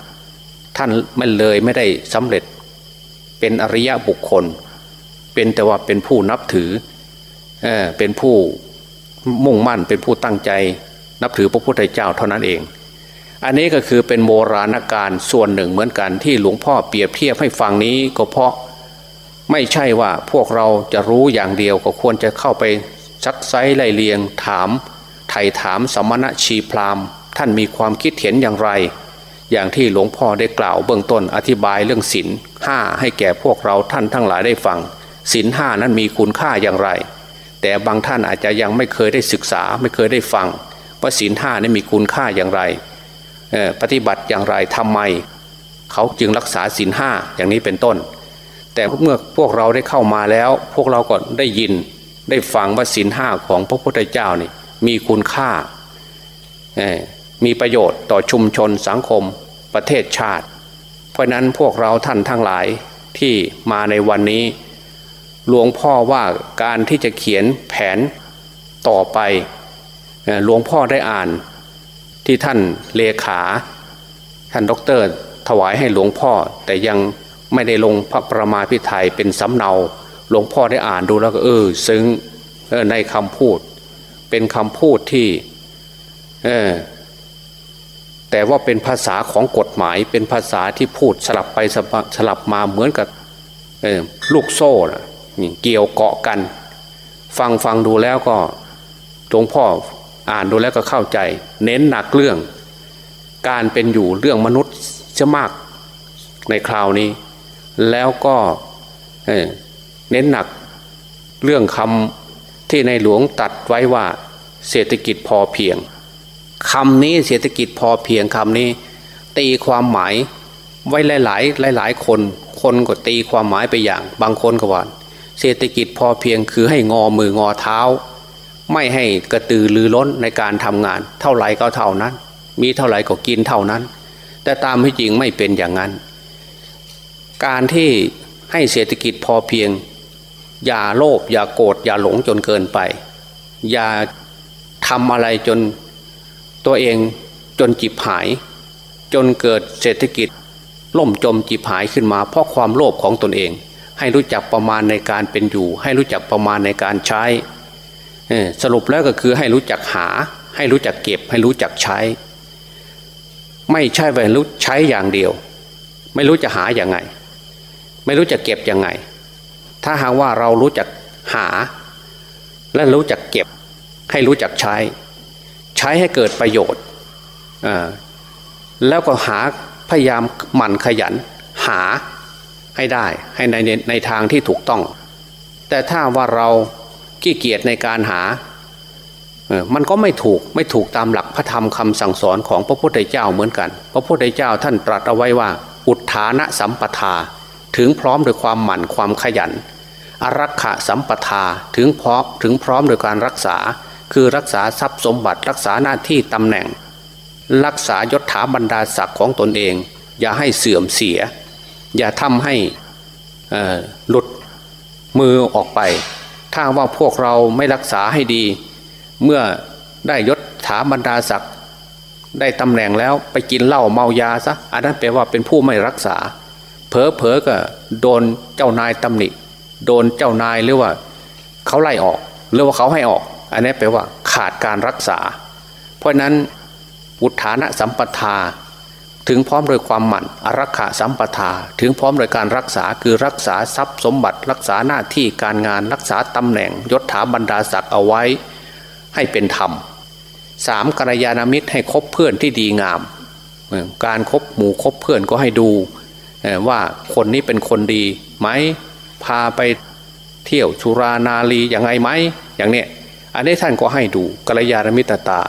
ท่านไม่เลยไม่ได้สำเร็จ เป็นอริยะบุคคล เป็นแต่ว่าเป็นผู้นับถือเอเป็นผู้มุ่งมั่นเป็นผู้ตั้งใจ นับถือพระพุทธเจ้าเท่านั้นเอง อันนี้ก็คือเป็นโบราณการส่วนหนึ่งเหมือนกันที่หลวงพ่อเปรียบเทียบให้ฟังนี้ก็เพราะไม่ใช่ว่าพวกเราจะรู้อย่างเดียวก็ควรจะเข้าไปซักไซไล่เลียงถามไถ่ถามสมณะชีพรามท่านมีความคิดเห็นอย่างไร อย่างที่หลวงพ่อได้กล่าวเบื้องต้นอธิบายเรื่องศีลห้าให้แก่พวกเราท่านทั้งหลายได้ฟังศีลห้านั้นมีคุณค่าอย่างไร แต่บางท่านอาจจะยังไม่เคยได้ศึกษาไม่เคยได้ฟังว่าศีลห้านี่มีคุณค่าอย่างไรปฏิบัติอย่างไรทำไม เขาจึงรักษาศีลห้าอย่างนี้เป็นต้น แต่เมื่อพวกเราได้เข้ามาแล้ว พวกเราก็ได้ยินได้ฟังว่าศีลห้าของพระพุทธเจ้านี่มีคุณค่า มีประโยชน์ต่อชุมชนสังคมประเทศชาติ เพราะนั้นพวกเราท่านทั้งหลายที่มาในวันนี้ หลวงพ่อว่าการที่จะเขียนแผนต่อไปหลวงพ่อได้อ่านที่ท่านเลขาท่านด็อกเตอร์ถวายให้หลวงพ่อแต่ยังไม่ได้ลงพระประมาพิไทยเป็นสำเนา หลวงพ่อได้อ่านดูแล้วก็เออซึ้งในคำพูด เป็นคำพูดที่เออ แต่ว่าเป็นภาษาของกฎหมาย เป็นภาษาที่พูดสลับไปสลับมาเหมือนกับลูกโซ่นะเกี่ยวเกาะกัน ฟังฟังดูแล้วก็หลวงพ่ออ่านดูแล้วก็เข้าใจ เน้นหนักเรื่อง การเป็นอยู่เรื่องมนุษย์จะมากในคราวนี้ แล้วก็เน้นหนักเรื่องคำที่ในหลวงตัดไว้ว่าเศรษฐกิจพอเพียง คำนี้เศรษฐกิจพอเพียงคำนี้ ตีความหมายไว้หลาย ๆ หลาย ๆ คน คนก็ตีความหมายไปอย่าง บางคนก็ว่าเศรษฐกิจพอเพียงคือให้งอมืองอเท้า ไม่ให้กระตือรือร้นในการทำงาน เท่าไหร่ก็เท่านั้น มีเท่าไหร่ก็กินเท่านั้น แต่ตามที่จริงไม่เป็นอย่างนั้น การที่ให้เศรษฐกิจพอเพียง อย่าโลภอย่าโกรธอย่าหลงจนเกินไป อย่าทำอะไรจน ตัวเองจนจิบหาย จนเกิดเศรษฐกิจ ล่มจมจิบหายขึ้นมา เพราะความโลภของตนเอง ให้รู้จักประมาณในการเป็นอยู่ ให้รู้จักประมาณในการใช้สรุปแล้วก็คือให้รู้จักหา ให้รู้จักเก็บ ให้รู้จักใช้ ไม่ใช่ไปรู้ใช้อย่างเดียว ไม่รู้จะหาอย่างไง ไม่รู้จะเก็บอยังไง ถ้าหากว่าเรารู้จักหา และรู้จักเก็บ ให้รู้จักใช้ ใช้ให้เกิดประโยชน์แล้วก็หาพยายามหมั่นขยัน หาให้ได้ให้ในในทางที่ถูกต้อง แต่ถ้าว่าเราขี้เกียจในการหามันก็ไม่ถูกไม่ถูกตามหลักพระธรรมคำสั่งสอนของพระพุทธเจ้าเหมือนกัน พระพุทธเจ้าท่านตรัสเอาไว้ว่า อุทานะสัมปทา ถึงพร้อมด้วยความหมั่นความขยัน อรักขะสัมปทาถึงพร้อมถึงพร้อมโดยการรักษา คือรักษาทรัพย์สมบัติรักษาหน้าที่ตำแหน่ง รักษายศถาบรรดาศักดิ์ของตนเอง อย่าให้เสื่อมเสีย อย่าทำให้หลุดมือออกไป ถ้าว่าพวกเราไม่รักษาให้ดี เมื่อได้ยศถาบรรดาศักดิ์ได้ตำแหน่งแล้วไปกินเหล้าเมายาซะอันนั้นแปลว่าเป็นผู้ไม่รักษา เผลอเผลอก็โดนเจ้านายตำหนิโดนเจ้านายหรือว่าเขาไล่ออกหรือว่าเขาให้ออก อันนี้แปลว่าขาดการรักษา เพราะนั้นอุทานะสัมปทา ถึงพร้อมโดยความหมั่นอรักขาสัมปทา ถึงพร้อมโดยการรักษาคือรักษาทรัพย์สมบัติ รักษาหน้าที่การงานรักษาตำแหน่งยศถาบรรดาศักดิ์เอาไว้ ให้เป็นธรรมสามกัลยาณมิตรให้คบเพื่อนที่ดีงาม การครบหมู่คบเพื่อนก็ให้ดูว่าคนนี้เป็นคนดีไหมพาไปเที่ยวชุรานาลีอย่างไงไหมอย่างเนี้ย อันนี้ท่านก็ให้ดูกัลยาณมิตรตา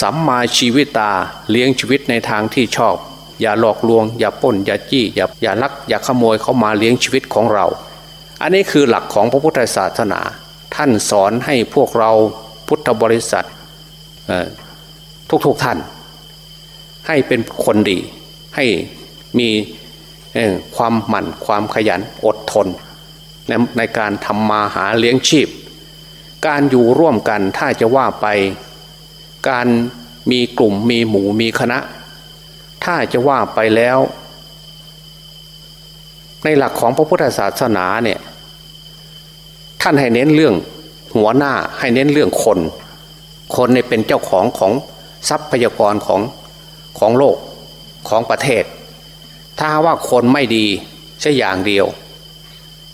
สัมมาชีวิตตาเลี้ยงชีวิตในทางที่ชอบ อย่าหลอกลวง อย่าป้น อย่าจี้ อย่าอย่าลัก อย่าขโมยเข้ามาเลี้ยงชีวิตของเรา อันนี้คือหลักของพระพุทธศาสนา ท่านสอนให้พวกเราพุทธบริษัททุกๆทท่าน ให้เป็นคนดี ให้มีความหมั่นความขยันอดทน ในในการทำมาหาเลี้ยงชีพ การอยู่ร่วมกันถ้าจะว่าไป การมีกลุ่มมีหมู่มีคณะ ถ้าจะว่าไปแล้ว ในหลักของพระพุทธศาสนาเนี่ยท่านให้เน้นเรื่องหัวหน้าให้เน้นเรื่องคน คนเนี่ยเป็นเจ้าของของทรัพยากรของของโลกของประเทศ ถ้าว่าคนไม่ดีใช่อย่างเดียว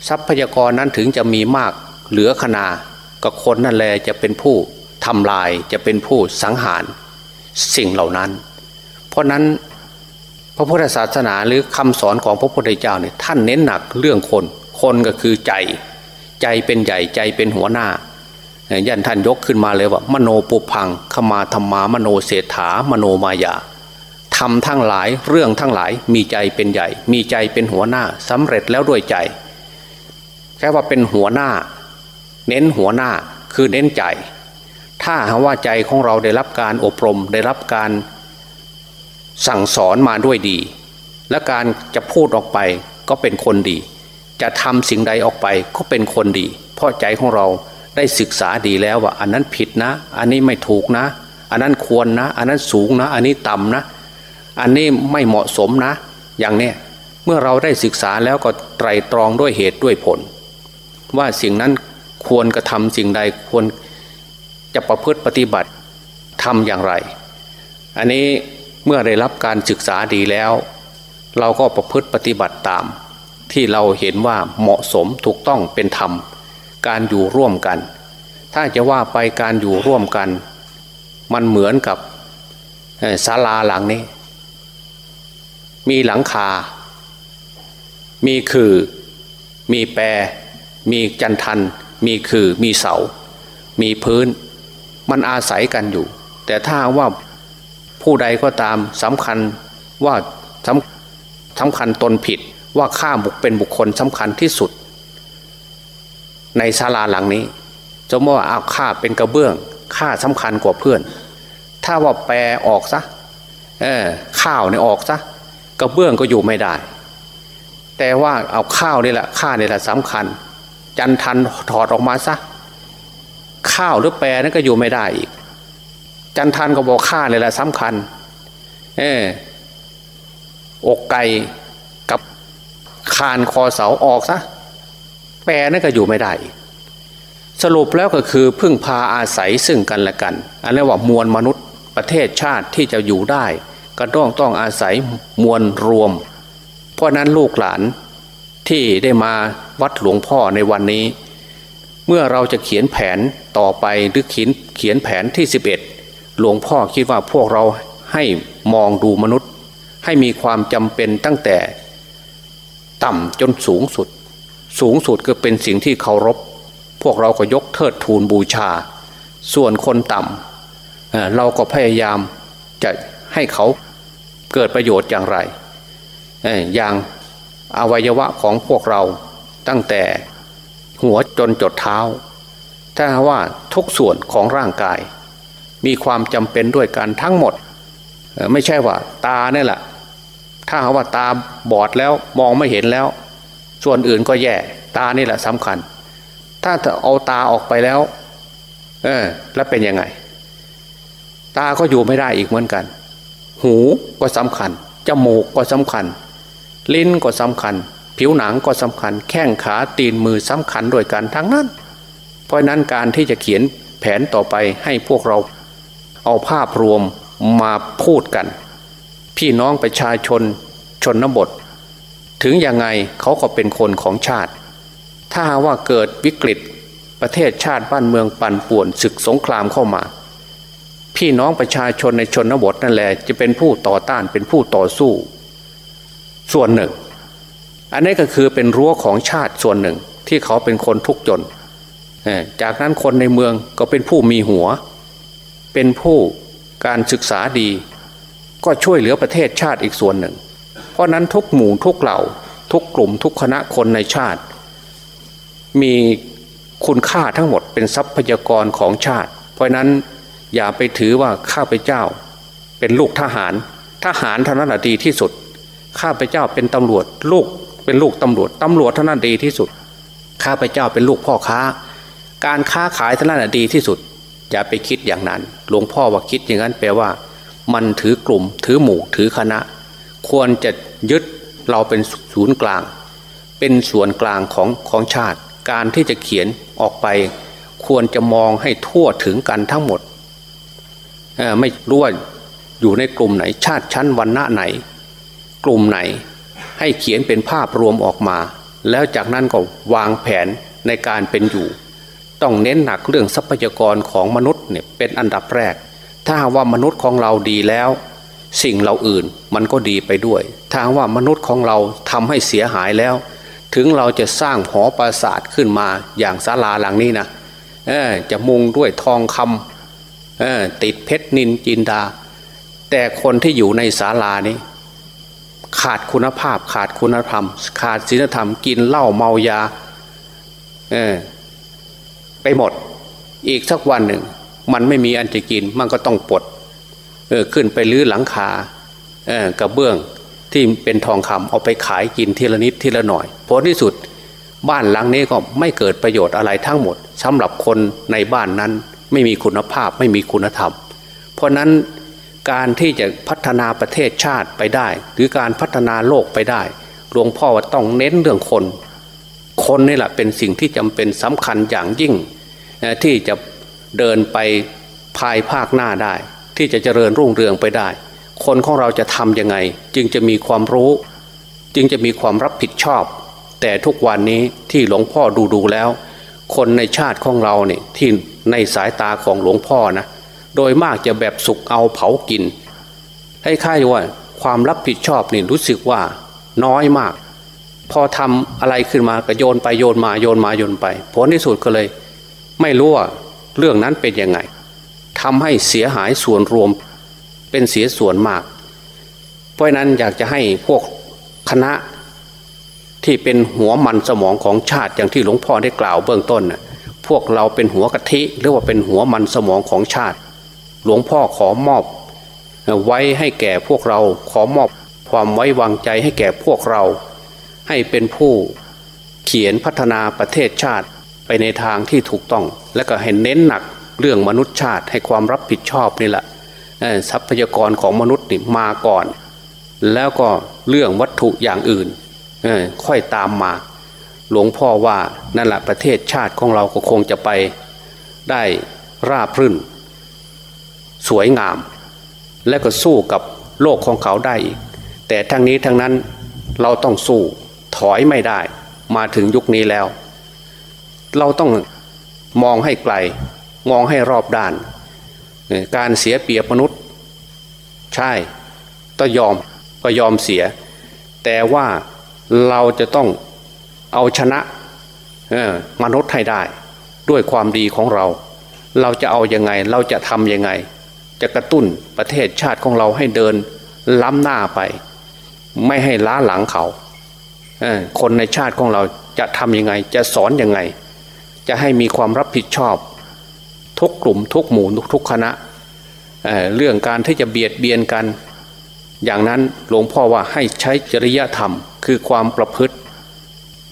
ทรัพยากรนั้นถึงจะมีมากเหลือขนา ก็คนนั่นแหละจะเป็นผู้ทำลายจะเป็นผู้สังหารสิ่งเหล่านั้น เพราะนั้นพระพุทธศาสนาหรือคำสอนของพระพุทธเจ้าเนี่ยท่านเน้นหนักเรื่องคน คนก็คือใจ ใจเป็นใหญ่ใจเป็นหัวหน้ายันท่านยกขึ้นมาเลยว่ามโนปุพังขมาธรรมามโนเศรษฐามโนมายาทำทั้งหลายเรื่องทั้งหลายมีใจเป็นใหญ่ มีใจเป็นหัวหน้าสำเร็จแล้วด้วยใจแค่ว่าเป็นหัวหน้า เน้นหัวหน้าคือเน้นใจ ถ้าหาว่าใจของเราได้รับการอบรมได้รับการสั่งสอนมาด้วยดี และการจะพูดออกไปก็เป็นคนดี จะทำสิ่งใดออกไปก็เป็นคนดี เพราะใจของเราได้ศึกษาดีแล้วว่า อันนั้นผิดนะ อันนี้ไม่ถูกนะ อันนั้นควรนะ อันนั้นสูงนะ อันนี้ต่ำนะ อันนี้ไม่เหมาะสมนะ อย่างนี้เมื่อเราได้ศึกษาแล้วก็ไตรตรองด้วยเหตุด้วยผล ว่าสิ่งนั้น ควรกระทำสิ่งใดควรจะประพฤติปฏิบัติทำอย่างไร อันนี้เมื่อได้รับการศึกษาดีแล้ว เราก็ประพฤติปฏิบัติตาม ที่เราเห็นว่าเหมาะสมถูกต้องเป็นธรรม การอยู่ร่วมกัน ถ้าจะว่าไปการอยู่ร่วมกัน มันเหมือนกับศาลาหลังนี้ มีหลังคา มีคือ มีแปร มีจันทัน มีคือมีเสา มีพื้น มันอาศัยกันอยู่ แต่ถ้าว่าผู้ใดก็ตามสำคัญว่าสำสำคัญตนผิดว่าข้าบุกเป็นบุคคลสำคัญที่สุด ในศาลาหลังนี้จะมว่าเอาข้าเป็นกระเบื้องข้าสำคัญกว่าเพื่อน ถ้าว่าแปรออกซะเออข้าวเนี่ยออกซะกระเบื้องก็อยู่ไม่ได้ แต่ว่าเอาข้าวนี่แหละข้านี่แหละสำคัญ จันทันถอดออกมาซะข้าวหรือแปรนั่นก็อยู่ไม่ได้อีก จันทันก็บอกข้านี่แหละสำคัญ เอออกไก่กับคานคอเสาออกซะแปรนั่นก็อยู่ไม่ได้อีกสรุปแล้วก็คือพึ่งพาอาศัยซึ่งกันและกัน อันนี้ว่ามวลมนุษย์ประเทศชาติที่จะอยู่ได้ ก็ต้องต้องอาศัยมวลรวม เพราะนั้นลูกหลานที่ได้มา วัดหลวงพ่อในวันนี้ เมื่อเราจะเขียนแผนต่อไปหรือเขียนเขียนแผนที่ 11 หลวงพ่อคิดว่าพวกเราให้มองดูมนุษย์ ให้มีความจำเป็นตั้งแต่ ต่ำจนสูงสุด สูงสุดก็เป็นสิ่งที่เคารพ พวกเราก็ยกเทิดทูนบูชา ส่วนคนต่ำเราก็พยายามจะให้เขาเกิดประโยชน์อย่างไร อย่างอวัยวะของพวกเรา ตั้งแต่หัวจนจดเท้า ถ้าว่าทุกส่วนของร่างกาย มีความจำเป็นด้วยกันทั้งหมด ไม่ใช่ว่าตาเนี่ยแหละ ถ้าว่าตาบอดแล้วมองไม่เห็นแล้ว ส่วนอื่นก็แย่ ตานี่แหละสำคัญ ถ้าเอาตาออกไปแล้ว เออ แล้วเป็นยังไง ตาก็อยู่ไม่ได้อีกเหมือนกัน หูก็สำคัญจมูกก็สำคัญ ลิ้นก็สำคัญ ผิวหนังก็สำคัญ แข้งขาตีนมือสำคัญด้วยกันทั้งนั้น เพราะนั้นการที่จะเขียนแผนต่อไปให้พวกเราเอาภาพรวมมาพูดกัน พี่น้องประชาชนชนบท ถึงยังไงเขาก็เป็นคนของชาติ ถ้าว่าเกิดวิกฤตประเทศชาติบ้านเมืองปั่นป่วนศึกสงครามเข้ามา พี่น้องประชาชนในชนบทนั่นแหละจะเป็นผู้ต่อต้านเป็นผู้ต่อสู้ ส่วนหนึ่ง อันนี้ก็คือเป็นรั้วของชาติส่วนหนึ่งที่เขาเป็นคนทุกข์จน จากนั้นคนในเมืองก็เป็นผู้มีหัว เป็นผู้การศึกษาดี ก็ช่วยเหลือประเทศชาติอีกส่วนหนึ่ง เพราะนั้นทุกหมู่ทุกเหล่าทุกกลุ่มทุกคณะคนในชาติ มีคุณค่าทั้งหมดเป็นทรัพยากรของชาติ เพราะนั้นอย่าไปถือว่าข้าพเจ้า เป็นลูกทหาร ทหารเท่านั้นดีที่สุด ข้าพเจ้าเป็นตำรวจลูก เป็นลูกตำรวจตำรวจเท่านั้นดีที่สุด ข้าพเจ้าเป็นลูกพ่อค้า การค้าขายเท่านั้นดีที่สุด อย่าไปคิดอย่างนั้น หลวงพ่อว่าคิดอย่างนั้นแปลว่า มันถือกลุ่ม ถือหมู่ถือคณะ ควรจะยึดเราเป็นศูนย์กลาง เป็นส่วนกลางของของชาติ การที่จะเขียนออกไป ควรจะมองให้ทั่วถึงกันทั้งหมดไม่รู้ว่าอยู่ในกลุ่มไหนชาติชั้นวันณะไหน กลุ่มไหน ให้เขียนเป็นภาพรวมออกมา แล้วจากนั้นก็วางแผนในการเป็นอยู่ ต้องเน้นหนักเรื่องทรัพยากรของมนุษย์เนี่ยเป็นอันดับแรก ถ้าว่ามนุษย์ของเราดีแล้ว สิ่งเราอื่นมันก็ดีไปด้วย ถ้าว่ามนุษย์ของเราทำให้เสียหายแล้ว ถึงเราจะสร้างหอปราสาทขึ้นมาอย่างศาลาหลังนี้นะจะมุงด้วยทองคำติดเพชรนินจินดา แต่คนที่อยู่ในศาลานี้ ขาดคุณภาพ ขาดคุณธรรม ขาดศีลธรรมกินเหล้าเมายาไปหมด อีกสักวันหนึ่ง มันไม่มีอันจะกินมันก็ต้องปลดขึ้นไปลื้อหลังคากระเบื้องที่เป็นทองคำเอาไปขายกินทีละนิดทีละหน่อยผลที่สุด บ้านหลังนี้ก็ไม่เกิดประโยชน์อะไรทั้งหมดสำหรับคนในบ้านนั้นไม่มีคุณภาพไม่มีคุณธรรม เพราะนั้น การที่จะพัฒนาประเทศชาติไปได้ หรือการพัฒนาโลกไปได้หลวงพ่อว่าต้องเน้นเรื่องคน คนนี่แหละเป็นสิ่งที่จำเป็นสำคัญอย่างยิ่ง ที่จะเดินไปภายภาคหน้าได้ ที่จะเจริญรุ่งเรืองไปได้ คนของเราจะทำยังไง จึงจะมีความรู้ จึงจะมีความรับผิดชอบ แต่ทุกวันนี้ที่หลวงพ่อดูดูแล้ว คนในชาติของเราเนี่ยที่ในสายตาของหลวงพ่อนะ โดยมากจะแบบสุกเอาเผากินให้ค่ายว่าความรับผิดชอบนี่รู้สึกว่าน้อยมาก พอทำอะไรขึ้นมาก็โยนไปโยนมาโยนมาโยนไป ผลที่สุดก็เลย ไม่รู้ว่าเรื่องนั้นเป็นยังไงทำให้เสียหายส่วนรวมเป็นเสียส่วนมาก เพราะนั้นอยากจะให้พวกคณะที่เป็นหัวมันสมองของชาติอย่างที่หลวงพ่อได้กล่าวเบื้องต้นน่ะพวกเราเป็นหัวกะทิหรือว่าเป็นหัวมันสมองของชาติ หลวงพ่อขอมอบ ไว้ให้แก่พวกเราขอมอบความไว้วางใจให้แก่พวกเรา ให้เป็นผู้เขียนพัฒนาประเทศชาติไปในทางที่ถูกต้อง และก็เห็นเน้นหนักเรื่องมนุษยชาติให้ความรับผิดชอบนี่แหละทรัพยากรของมนุษย์นี่มาก่อน แล้วก็เรื่องวัตถุอย่างอื่นค่อยตามมา หลวงพ่อว่านั่นแหละประเทศชาติของเราก็คงจะไปได้ราบรื่น สวยงาม และก็สู้กับโลกของเขาได้อีก แต่ทั้งนี้ทั้งนั้นเราต้องสู้ถอยไม่ได้ มาถึงยุคนี้แล้ว เราต้องมองให้ไกล มองให้รอบด้าน การเสียเปรียบมนุษย์ ใช่ต้องยอมก็ยอมเสีย แต่ว่าเราจะต้องเอาชนะมนุษย์ให้ได้ ด้วยความดีของเรา เราจะเอาอยัางไงเราจะทำยังไง จะกระตุ้นประเทศชาติของเราให้เดินล้ำหน้าไป ไม่ให้ล้าหลังเขาคนในชาติของเราจะทำยังไง จะสอนยังไง จะให้มีความรับผิดชอบ ทุกกลุ่มทุกหมู่ทุกคณะเเรื่องการที่จะเบียดเบียนกัน อย่างนั้นหลวงพ่อว่าให้ใช้จริยธรรม คือความประพฤติ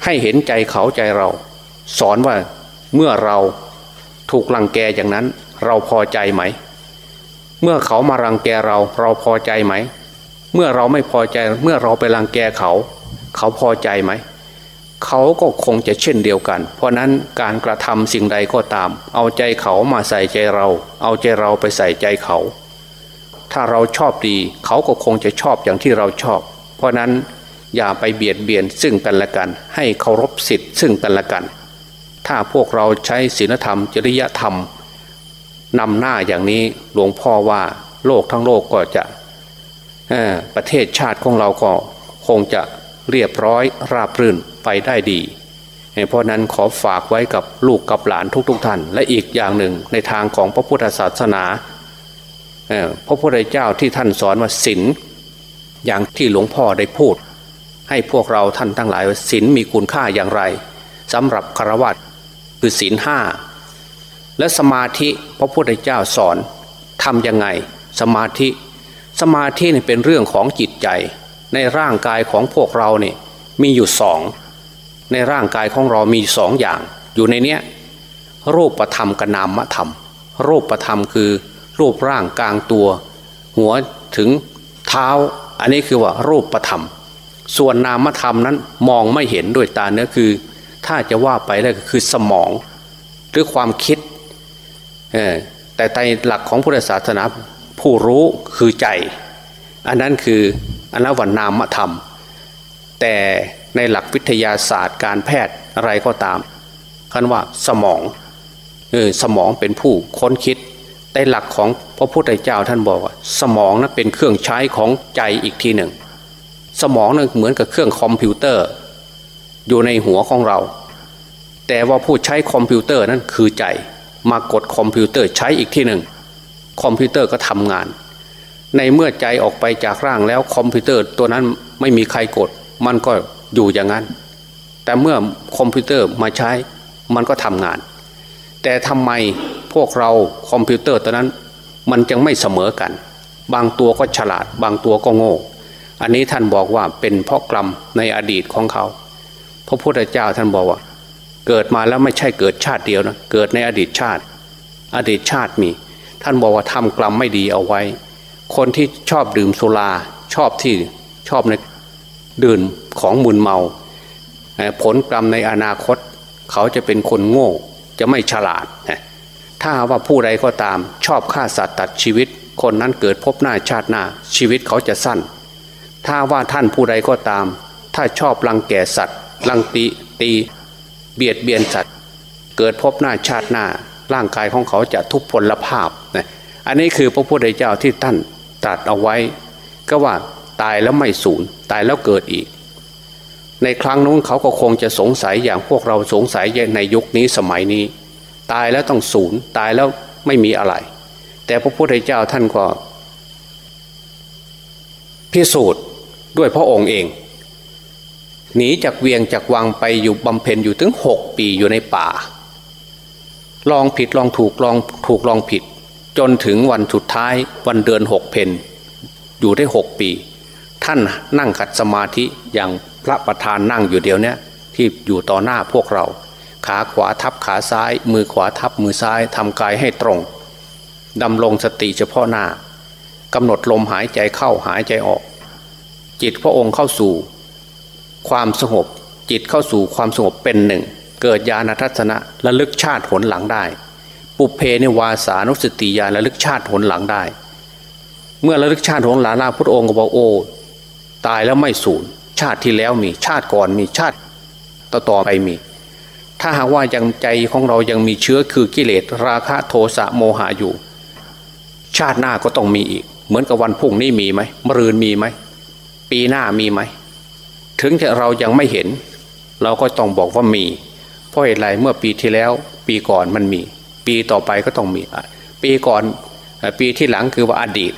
ให้เห็นใจเขาใจเรา สอนว่าเมื่อเราถูกรังแกอย่างนั้น เราพอใจไหม เมื่อเขามารังแกเราเราพอใจไหม เมื่อเราไม่พอใจเมื่อเราไปรังแกเขา เขาพอใจไหม เขาก็คงจะเช่นเดียวกัน เพราะนั้นการกระทำสิ่งใดก็ตาม เอาใจเขามาใส่ใจเรา เอาใจเราไปใส่ใจเขา ถ้าเราชอบดี เขาก็คงจะชอบอย่างที่เราชอบ เพราะนั้นอย่าไปเบียดเบียนซึ่งกันและกัน ให้เคารพสิทธิ์ซึ่งกันและกัน ถ้าพวกเราใช้ศีลธรรมจริยธรรม นำหน้าอย่างนี้หลวงพ่อว่าโลกทั้งโลกก็จะประเทศชาติของเราก็คงจะเรียบร้อยราบรื่นไปได้ดี เพราะนั้นขอฝากไว้กับลูกกับหลานทุกๆทท่าน และอีกอย่างหนึ่งในทางของพระพุทธศาสนาพระพุทธเจ้าที่ท่านสอนว่าศีลอย่างที่หลวงพ่อได้พูด ให้พวกเราท่านทั้งหลายว่าศีลมีคุณค่าอย่างไรสำหรับคารวะคือศีลห้า และสมาธิพระพุทธเจ้าสอนทำยังไง สมาธิ สมาธิเนี่เป็นเรื่องของจิตใจ ในร่างกายของพวกเราเนี่ยมีอยู่สองในร่างกายของเรามีสองอย่าง อยู่ในเนี้ยรูปประธรรมกับนามธรรม รูปประธรรมคือ รูปร่างกลางตัว หัวถึงเท้า อันนี้คือว่ารูปประธรรม ส่วนนามธรรมนั้นมองไม่เห็นด้วยตาเนื้อคือ ถ้าจะว่าไปแล้วก็คือสมอง หรือความคิด แต่ในหลักของพุทธศาสนาผู้รู้คือใจ อันนั้นคืออันนั้นวันนามธรรม แต่ในหลักวิทยาศาสตร์การแพทย์อะไรก็ตามคันว่าสมองเออสมองเป็นผู้ค้นคิดในหลักของพระพุทธเจ้าท่านบอกว่า สมองนั้นเป็นเครื่องใช้ของใจอีกทีหนึ่ง สมองนั้นเหมือนกับเครื่องคอมพิวเตอร์ อยู่ในหัวของเรา แต่ว่าผู้ใช้คอมพิวเตอร์นั้นคือใจ มากดคอมพิวเตอร์ใช้อีกที่หนึ่งคอมพิวเตอร์ก็ทำงาน ในเมื่อใจออกไปจากร่างแล้วคอมพิวเตอร์ตัวนั้นไม่มีใครกด มันก็อยู่อย่างนั้น แต่เมื่อคอมพิวเตอร์มาใช้มันก็ทำงาน แต่ทำไมพวกเราคอมพิวเตอร์ตัวนั้น มันจึงไม่เสมอกัน บางตัวก็ฉลาด บางตัวก็โง่ อันนี้ท่านบอกว่าเป็นเพราะกรรมในอดีตของเขา พระพุทธเจ้าท่านบอกว่า เกิดมาแล้วไม่ใช่เกิดชาติเดียวนะเกิดในอดีตชาติ อดีตชาติมี ท่านบอกว่าทำกรรมไม่ดีเอาไว้ คนที่ชอบดื่มสุราชอบที่ชอบในดื่มของมุนเมา ผลกรรมในอนาคต เขาจะเป็นคนโง่จะไม่ฉลาด ถ้าว่าผู้ใดก็ตามชอบฆ่าสัตว์ตัดชีวิต คนนั้นเกิดพบหน้าชาติหน้าชีวิตเขาจะสั้น ถ้าว่าท่านผู้ใดก็ตาม ถ้าชอบรังแก่สัตว์รังตีตี เบียดเบียนสัตว์ เกิดพบหน้าชาติหน้าร่างกายของเขาจะทุพพลภาพนะอันนี้คือพระพุทธเจ้าที่ท่านตรัสเอาไว้ ก็ว่าตายแล้วไม่สูญตายแล้วเกิดอีก ในครั้งนู้นเขาก็คงจะสงสัยอย่างพวกเราสงสัยในยุคนี้สมัยนี้ ตายแล้วต้องสูญตายแล้วไม่มีอะไร แต่พระพุทธเจ้าท่านก็พิสูจน์ด้วยพระองค์เอง หนีจากเวียงจากวังไปอยู่บำเพ็ญอยู่ถึงหกปีอยู่ในป่า ลองผิดลองถูกลองถูกลองผิด จนถึงวันสุดท้ายวันเดือนหกเพนอยู่ได้หกปี ท่านนั่งขัดสมาธิอย่างพระประธานนั่งอยู่เดียวเนี้ยที่อยู่ต่อหน้าพวกเรา ขาขวาทับขาซ้าย มือขวาทับมือซ้ายทำกายให้ตรงดำรงสติเฉพาะหน้ากำหนดลมหายใจเข้าหายใจออก จิตพระองค์เข้าสู่ ความสงบ จิตเข้าสู่ความสงบเป็นหนึ่ง เกิดญาณทัศนะระลึกชาติผลหลังได้ ปุเพในวาสานุสติญาณระลึกชาติผลหลังได้ เมื่อระลึกชาติผลหลังได้พระองค์ก็บอกโอ้ตายแล้วไม่สูญชาติที่แล้วมีชาติก่อนมีชาติต่อต่อไปมี ถ้าหากว่ายังใจของเรายังมีเชื้อคือกิเลสราคะโทสะโมหะอยู่ ชาติหน้าก็ต้องมีอีก เหมือนกับวันพุ่งนี้มีไหมมรืนมีไหมปีหน้ามีไหม ถึงจะเรายังไม่เห็น เราก็ต้องบอกว่ามี เพราะเหตุไรเมื่อปีที่แล้ว ปีก่อนมันมี ปีต่อไปก็ต้องมี ปีก่อนปีที่หลังคือว่าอดีต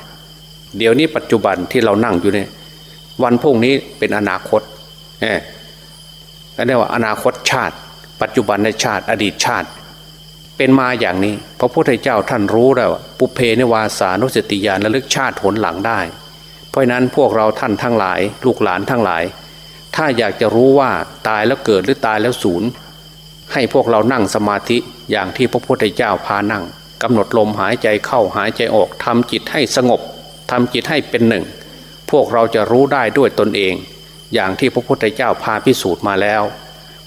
เดี๋ยวนี้ปัจจุบันที่เรานั่งอยู่เนี่ยวันพรุ่งนี้เป็นอนาคตเออเรียกว่าอนาคตชาติ ปัจจุบันในชาติ อดีตชาติ เป็นมาอย่างนี้ พระพุทธเจ้าท่านรู้แล้วปุเพในวาสานุสติญาณระลึกชาติผลหลังได้ เพราะนั้นพวกเราท่านทั้งหลาย ลูกหลานทั้งหลาย ถ้าอยากจะรู้ว่าตายแล้วเกิดหรือตายแล้วสูญให้พวกเรานั่งสมาธิอย่างที่พระพุทธเจ้าพานั่งกำหนดลมหายใจเข้าหายใจออกทำจิตให้สงบทำจิตให้เป็นหนึ่ง พวกเราจะรู้ได้ด้วยตนเอง อย่างที่พระพุทธเจ้าพาพิสูจน์มาแล้ว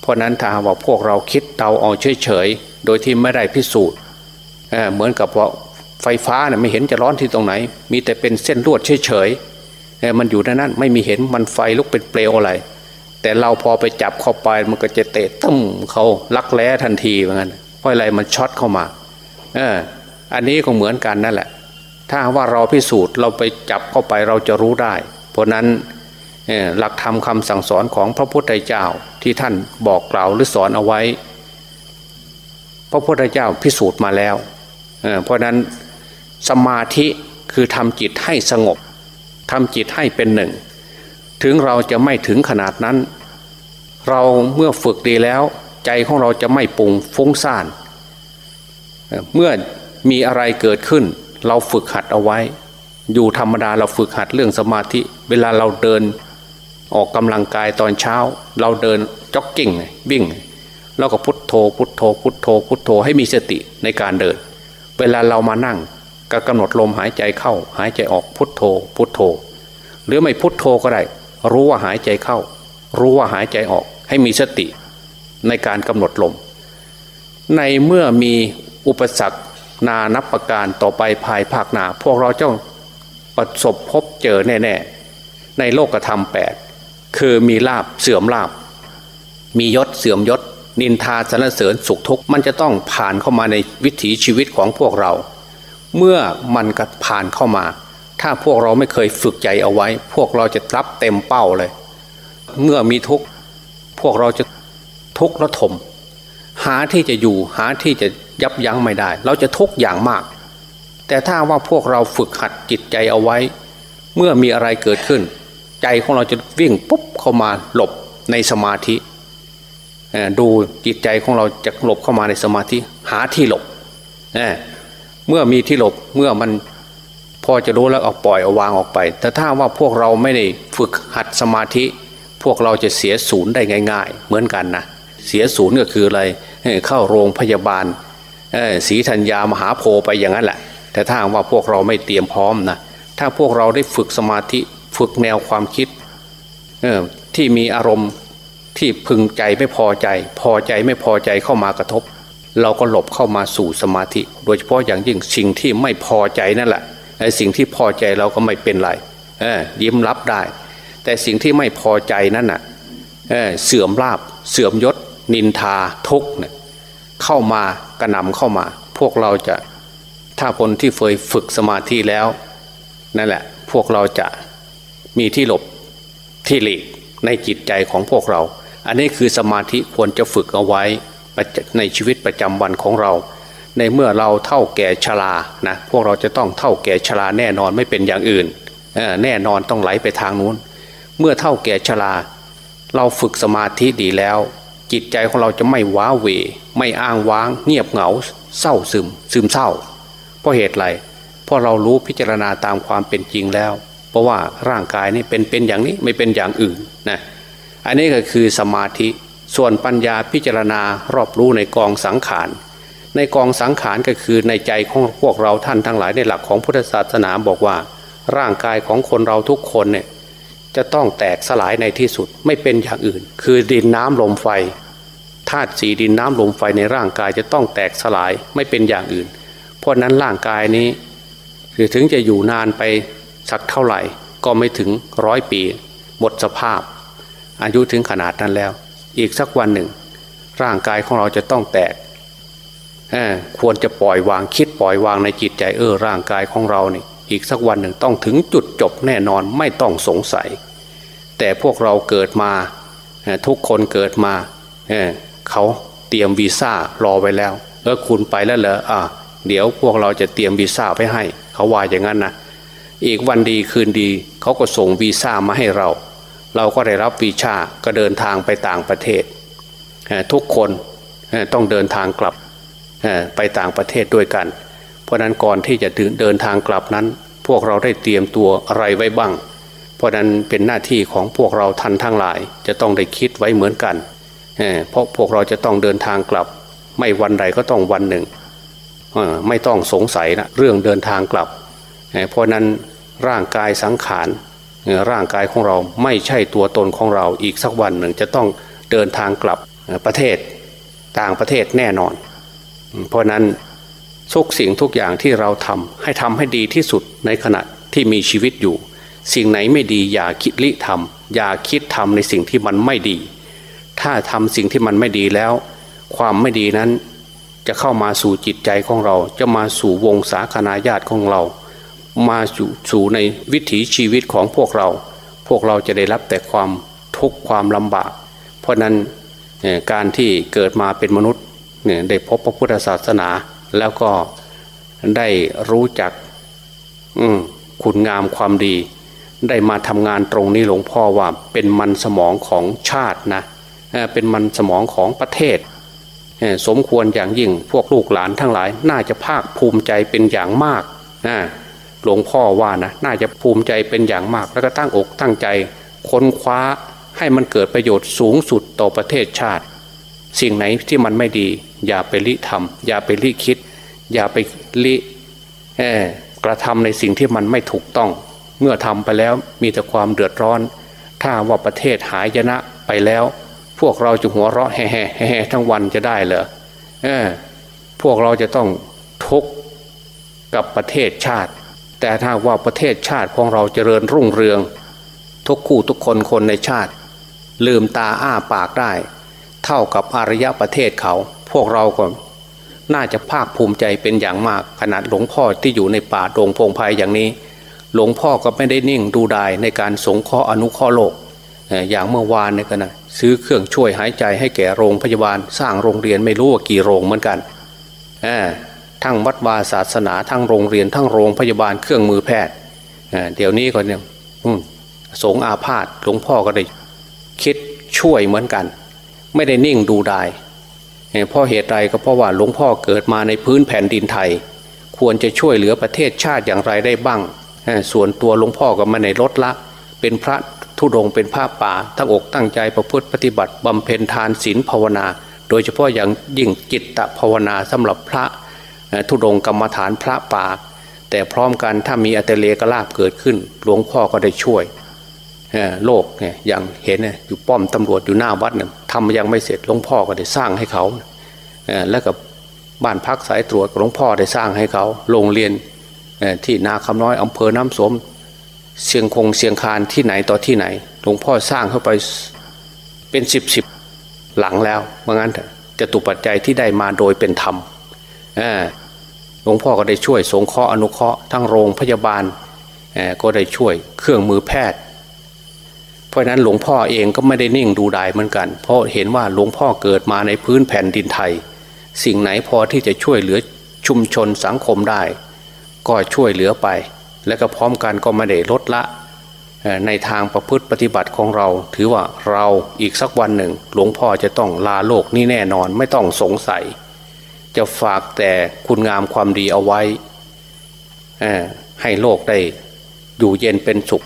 เพราะนั้นถ้าว่าพวกเราคิดเดาเอาเฉยๆโดยที่ไม่ได้พิสูจน์เเหมือนกับว่าไฟฟ้าเนี่ยไม่เห็นจะร้อนที่ตรงไหน มีแต่เป็นเส้นลวดเฉยๆมันอยู่ในนั้นไม่มีเห็นมันไฟลุกเป็นเปลวอะไร แต่เราพอไปจับเข้าไปมันก็จะเตะตึ้มเขาลักแร้ทันทีเหมือนกันเพราะอะไรมันช็อตเข้ามา เออ อันนี้ก็เหมือนกันนั่นแหละ ถ้าว่าเราพิสูจน์เราไปจับเข้าไปเราจะรู้ได้ เพราะนั้นหลักธรรมคำสั่งสอนของพระพุทธเจ้าที่ท่านบอกกล่าวหรือสอนเอาไว้ พระพุทธเจ้าพิสูจน์มาแล้วเเพราะนั้นสมาธิคือทำจิตให้สงบทำจิตให้เป็นหนึ่ง ถึงเราจะไม่ถึงขนาดนั้น เราเมื่อฝึกดีแล้ว ใจของเราจะไม่ปุ่งฟุ้งซ่าน เมื่อมีอะไรเกิดขึ้น เราฝึกหัดเอาไว้ อยู่ธรรมดาเราฝึกหัดเรื่องสมาธิ เวลาเราเดินออกกำลังกายตอนเช้า เราเดินจ็อกกิ้งวิ่งเราก็พุทโธ พุทโธ พุทโธ พุทโธให้มีสติในการเดิน เวลาเรามานั่งก็กำหนดลมหายใจเข้า หายใจออกพุทโธ พุทโธ หรือไม่พุทโธก็ได้ รู้ว่าหายใจเข้า รู้ว่าหายใจออก ให้มีสติในการกำหนดลม ในเมื่อมีอุปสรรคนานับประการต่อไปภายภาคหนาพวกเราเจ้าประสบพบเจอแน่ ๆ ในโลกธรรมแปดคือมีลาบเสื่อมลาบ มียศเสื่อมยศ นินทาสรรเสริญสุขทุกข์มันจะต้องผ่านเข้ามาในวิถีชีวิตของพวกเรา เมื่อมันก็ผ่านเข้ามา ถ้าพวกเราไม่เคยฝึกใจเอาไว้ พวกเราจะรับเต็มเป้าเลย เมื่อมีทุกข์พวกเราจะทุกข์ระทม หาที่จะอยู่หาที่จะยับยั้งไม่ได้ เราจะทุกข์อย่างมาก แต่ถ้าว่าพวกเราฝึกหัดจิตใจเอาไว้ เมื่อมีอะไรเกิดขึ้น ใจของเราจะวิ่งปุ๊บเข้ามาหลบในสมาธิดูจิตใจของเราจะหลบเข้ามาในสมาธิ หาที่หลบเมื่อมีที่หลบเมื่อมัน อจะรู้แล้วเอาปล่อยเอาวางออกไป แต่ถ้าว่าพวกเราไม่ได้ฝึกหัดสมาธิ พวกเราจะเสียศูนย์ได้ง่าย ๆ เหมือนกันนะเสียศูนย์ก็คืออะไรเข้าโรงพยาบาลสีธัญญามหาโพไปอย่างนั้นแหละแต่ถ้าว่าพวกเราไม่เตรียมพร้อมนะถ้าพวกเราได้ฝึกสมาธิฝึกแนวความคิดที่มีอารมณ์ที่พึงใจไม่พอใจ พอใจไม่พอใจเข้ามากระทบ เราก็หลบเข้ามาสู่สมาธิ โดยเฉพาะอย่างยิ่งสิ่งที่ไม่พอใจนั่นแหละ ไอ้สิ่งที่พอใจเราก็ไม่เป็นไรยิ้มรับได้ แต่สิ่งที่ไม่พอใจนั่นน่ะเเสื่อมลาบ เสื่อมยศ นินทาทุกเนี่ยเข้ามากระนำเข้ามา พวกเราจะถ้าคนที่เคยฝึกสมาธิแล้ว นั่นแหละ พวกเราจะมีที่หลบที่หลีกในจิตใจของพวกเรา อันนี้คือสมาธิควรจะฝึกเอาไว้ในชีวิตประจำวันของเรา ในเมื่อเราเท่าแก่ชรานะพวกเราจะต้องเท่าแก่ชราแน่นอนไม่เป็นอย่างอื่นแน่นอนต้องไหลไปทางนู้น เมื่อเท่าแก่ชราเราฝึกสมาธิดีแล้ว จิตใจของเราจะไม่ว้าเว ไม่อ้างว้าง เงียบเหงา เศร้าซึม ซึมเศร้า เพราะเหตุไรเพราะเรารู้พิจารณาตามความเป็นจริงแล้ว เพราะว่าร่างกายนี่เป็นเป็นอย่างนี้ไม่เป็นอย่างอื่นนะอันนี้ก็คือสมาธิส่วนปัญญาพิจารณารอบรู้ในกองสังขาร ในกองสังขารก็คือในใจของพวกเราท่านทั้งหลายในหลักของพุทธศาสนาบอกว่า ร่างกายของคนเราทุกคนเนี่ยจะต้องแตกสลายในที่สุดไม่เป็นอย่างอื่น คือดินน้ำลมไฟธาตุสีดินน้ำลมไฟในร่างกายจะต้องแตกสลายไม่เป็นอย่างอื่น เพราะนั้นร่างกายนี้คือถึงจะอยู่นานไปสักเท่าไหร่ ก็ไม่ถึงร้อยปีหมดสภาพ อายุถึงขนาดนั้นแล้ว อีกสักวันหนึ่ง ร่างกายของเราจะต้องแตก ควรจะปล่อยวางคิดปล่อยวางในจิตใจเออร่างกายของเราเนี่ยอีกสักวันหนึ่งต้องถึงจุดจบแน่นอนไม่ต้องสงสัย แต่พวกเราเกิดมาทุกคนเกิดมาเเขาเตรียมวีซ่ารอไว้แล้วเออคุณไปแล้วเหรออะเดี๋ยวพวกเราจะเตรียมวีซ่าไปให้ เขาว่าอย่างนั้นนะอีกวันดีคืนดีเขาก็ส่งวีซ่ามาให้เรา เราก็ได้รับวีซ่าก็เดินทางไปต่างประเทศ ทุกคนต้องเดินทางกลับ ไปต่างประเทศด้วยกัน เพราะนั้นก่อนที่จะเดินทางกลับนั้น พวกเราได้เตรียมตัวอะไรไว้บ้าง เพราะนั้นเป็นหน้าที่ของพวกเราทันทั้งหลาย จะต้องได้คิดไว้เหมือนกันเพราะพวกเราจะต้องเดินทางกลับ ไม่วันใดก็ต้องวันหนึ่งไม่ต้องสงสัยนะเรื่องเดินทางกลับ เพราะนั้นร่างกายสังขารร่างกายของเราไม่ใช่ตัวตนของเราอีกสักวันหนึ่งจะต้องเดินทางกลับประเทศต่างประเทศแน่นอน เพราะนั้นทุกสิ่งทุกอย่างที่เราทำให้ทำให้ดีที่สุดในขณะที่มีชีวิตอยู่ สิ่งไหนไม่ดีอย่าคิดลิทำอย่าคิดทำในสิ่งที่มันไม่ดี ถ้าทำสิ่งที่มันไม่ดีแล้ว ความไม่ดีนั้นจะเข้ามาสู่จิตใจของเรา จะมาสู่วงสาคนาญาติของเรา มาสู่สู่ในวิถีชีวิตของพวกเรา พวกเราจะได้รับแต่ความทุกข์ความลำบาก เพราะนั้นการที่เกิดมาเป็นมนุษย์ เนี่ยได้พบพระพุทธศาสนา แล้วก็ได้รู้จักคุณงามความดี ได้มาทำงานตรงนี้หลวงพ่อว่าเป็นมันสมองของชาตินะเป็นมันสมองของประเทศ สมควรอย่างยิ่งพวกลูกหลานทั้งหลาย น่าจะภาคภูมิใจเป็นอย่างมากหลวงพ่อว่านะน่าจะภูมิใจเป็นอย่างมาก แล้วก็ตั้งอกตั้งใจค้นคว้าให้มันเกิดประโยชน์สูงสุดต่อประเทศชาติ สิ่งไหนที่มันไม่ดี อย่าไปลิทำอย่าไปลิคิด อย่าไปลิกระทำในสิ่งที่มันไม่ถูกต้อง เมื่อทำไปแล้วมีแต่ความเดือดร้อน ถ้าว่าประเทศหายนะไปแล้ว พวกเราจะหัวเราะแห่แห่ทั้งวันจะได้เหรอเออพวกเราจะต้องทุกข์กับประเทศชาติ แต่ถ้าว่าประเทศชาติของเราเจริญรุ่งเรือง ทุกคู่ทุกคนคนในชาติ ลืมตาอ้าปากได้ เท่ากับอารยะประเทศเขา พวกเราก็น่าจะภาคภูมิใจเป็นอย่างมากขนาดหลวงพ่อที่อยู่ในป่าโรงพงไพ่อย่างนี้ หลวงพ่อก็ไม่ได้นิ่งดูดายในการสงเคราะห์อนุเคราะห์โลก อย่างเมื่อวานเนี่ยก็นะซื้อเครื่องช่วยหายใจให้แก่โรงพยาบาล สร้างโรงเรียนไม่รู้ว่ากี่โรงเหมือนกันทั้งวัดวาศาสนาทั้งโรงเรียนทั้งโรงพยาบาลเครื่องมือแพทย์เดี๋ยวนี้ก็เนี่ยสงอาพาธหลวงพ่อก็ได้คิดช่วยเหมือนกัน ไม่ได้นิ่งดูได้เพราะเหตุใดก็เพราะว่าหลวงพ่อเกิดมาในพื้นแผ่นดินไทย ควรจะช่วยเหลือประเทศชาติอย่างไรได้บ้าง ส่วนตัวหลวงพ่อก็มาในลดละ เป็นพระทุดงเป็นผ้าป่า ทั้งอกตั้งใจประพฤติปฏิบัติบำเพ็ญทานศีลภาวนา โดยเฉพาะอย่างยิ่งจิตตภาวนาสำหรับพระทุดงกรรมฐานพระป่า แต่พร้อมกันถ้ามีอัตเลกลาบเกิดขึ้น หลวงพ่อก็ได้ช่วยโลกเนี่ยอย่างเห็นอยู่ป้อมตำรวจอยู่หน้าวัดเนี่ย ทำยังไม่เสร็จหลวงพ่อก็ได้สร้างให้เขาแล้วกับบ้านพักสายตรวจหลวงพ่อได้สร้างให้เขาโรงเรียนที่นาคำน้อยอำเภอน้ำสมเสียงคงเสียงคานที่ไหนต่อที่ไหนหลวงพ่อสร้างเข้าไปเป็นสิบสิบหลังแล้วเมื่องั้นจะตุปัจจัยที่ได้มาโดยเป็นธรรมหลวงพ่อก็ได้ช่วยสงเคราะห์อนุเคราะห์ทั้งโรงพยาบาลก็ได้ช่วยเครื่องมือแพทย์ เพราะนั้นหลวงพ่อเองก็ไม่ได้นิ่งดูดายเหมือนกัน เพราะเห็นว่าหลวงพ่อเกิดมาในพื้นแผ่นดินไทย สิ่งไหนพอที่จะช่วยเหลือชุมชนสังคมได้ ก็ช่วยเหลือไป และก็พร้อมกันก็ไม่ได้ลดละในทางประพฤติปฏิบัติของเรา ถือว่าเราอีกสักวันหนึ่ง หลวงพ่อจะต้องลาโลกนี่แน่นอนไม่ต้องสงสัย จะฝากแต่คุณงามความดีเอาไว้ให้โลกได้อยู่เย็นเป็นสุข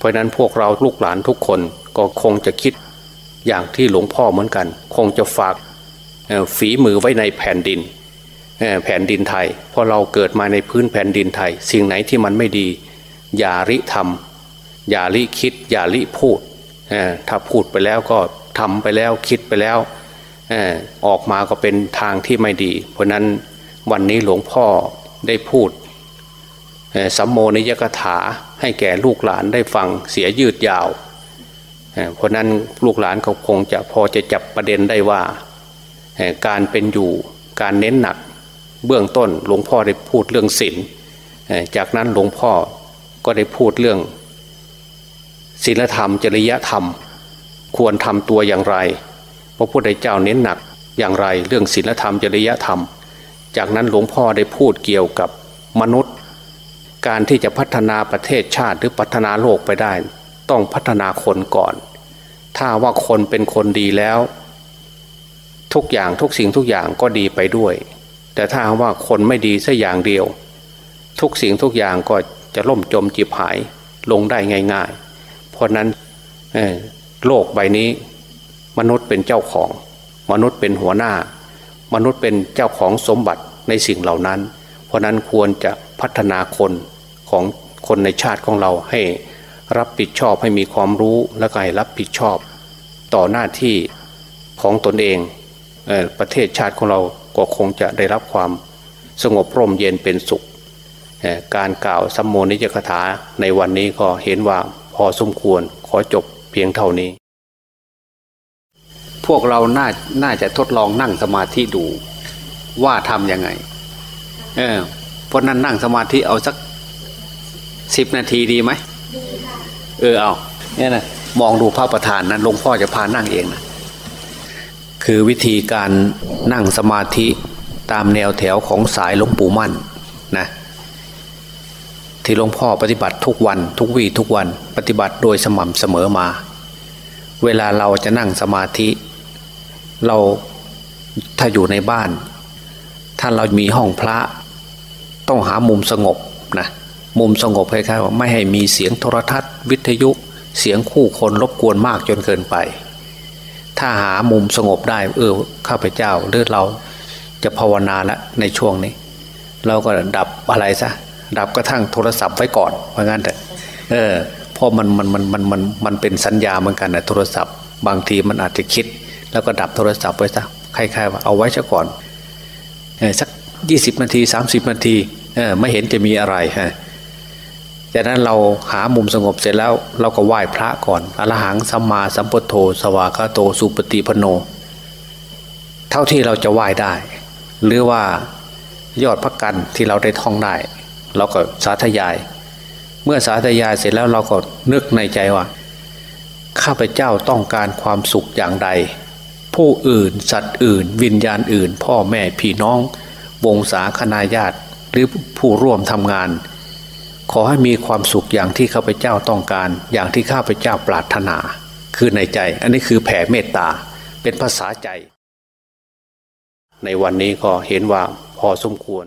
เพราะนั้นพวกเราลูกหลานทุกคนก็ก็คงจะคิดอย่างที่หลวงพ่อเหมือนกัน คงจะฝากฝีมือไว้ในแผ่นดินแผ่นดินไทยเพราะเราเกิดมาในพื้นแผ่นดินไทย สิ่งไหนที่มันไม่ดี อย่าริทำอย่าริคิด อย่าริพูดถ้าพูดไปแล้วก็ทำไปแล้วคิดไปแล้วออกมาก็เป็นทางที่ไม่ดี เพราะนั้นวันนี้หลวงพ่อได้พูด สัมโมนิยกถาให้แก่ลูกหลานได้ฟังเสียยืดยาว เพราะนั้นลูกหลานเขาคงจะพอจะจับประเด็นได้ว่า การเป็นอยู่การเน้นหนัก เบื้องต้นหลวงพ่อได้พูดเรื่องศีลจากนั้นหลวงพ่อก็ได้พูดเรื่องศีลธรรม จริยธรรม ควรทำตัวอย่างไรพระพุทธเจ้าเน้นหนักอย่างไรเรื่องศีลธรรมจริยธรรม จากนั้นหลวงพ่อได้พูดเกี่ยวกับมนุษย์ การที่จะพัฒนาประเทศชาติหรือพัฒนาโลกไปได้ ต้องพัฒนาคนก่อน ถ้าว่าคนเป็นคนดีแล้ว ทุกอย่างทุกสิ่งทุกอย่างก็ดีไปด้วย แต่ถ้าว่าคนไม่ดีสัอย่างเดียว ทุกสิ่งทุกอย่างก็จะล่มจมจีบหายลงได้ง่าย ๆ เพราะนั้นโลกใบนี้ มนุษย์เป็นเจ้าของ มนุษย์เป็นหัวหน้า มนุษย์เป็นเจ้าของสมบัติในสิ่งเหล่านั้น เพราะนั้นควรจะพัฒนาคน ของคนในชาติของเราให้รับผิดชอบให้มีความรู้และก็ให้รับผิดชอบ ต่อหน้าที่ของตนเองเอประเทศชาติของเราก็คงจะได้รับความสงบร่มเย็นเป็นสุข การกล่าวสัมโมนิจกถาในวันนี้ก็เห็นว่าพอสมควรขอจบเพียงเท่านี้ พวกเราน่าน่าจะทดลองนั่งสมาธิดูว่าทำยังไง เออเพราะนั้นนั่งสมาธิเอาสัก สิบนาทีดีไหมเออเอาเนี่ยนะมองดูพระประธานนะหลวงพ่อจะพานั่งเองนะคือวิธีการนั่งสมาธิตามแนวแถวของสายหลวงปู่มั่นนะที่หลวงพ่อปฏิบัติทุกวันทุกวีทุกวันปฏิบัติโดยสม่ำเสมอมา เวลาเราจะนั่งสมาธิ เราถ้าอยู่ในบ้าน ถ้าเรามีห้องพระ ต้องหามุมสงบนะ มุมสงบคล้ายๆว่าไม่ให้มีเสียงโทรทัศน์ วิทยุเสียงคู่คนรบกวนมากจนเกินไป ถ้าหามุมสงบได้เออข้าพเจ้าเลือเราจะภาวนาละในช่วงนี้ เราก็ดับอะไรซะดับกระทั่งโทรศัพท์ไว้ก่อนเพราะงั้นแต่เออเพราะมันมันมันมันมันมันเป็นสัญญาเหมือนกันนะโทรศัพท์ บางทีมันอาจจะคิด แล้วก็ดับโทรศัพท์ไว้ซะใครๆว่าเอาไว้ซะก่อนสักยี่สิบนาทีสามสิบนาทีไม่เห็นจะมีอะไรฮะ จากนั้นเราหามุมสงบเสร็จแล้วเราก็ไหว้พระก่อนอรหังสัมมาสัมพุทโธ สวากาโตสุปฏิพโน เท่าที่เราจะไหว้ได้ หรือว่ายอดพระกันที่เราได้ท่องได้เราก็สาธยาย เมื่อสาธยายเสร็จแล้วเราก็นึกในใจว่า ข้าพเจ้าต้องการความสุขอย่างใด ผู้อื่นสัตว์อื่น วิญญาณอื่น พ่อแม่พี่น้อง วงศาคณาญาติ หรือผู้ร่วมทำงาน ขอให้มีความสุขอย่างที่ข้าพเจ้าต้องการ อย่างที่ข้าพเจ้าปรารถนา คือในใจ อันนี้คือแผ่เมตตา เป็นภาษาใจ ในวันนี้ก็เห็นว่าพอสมควร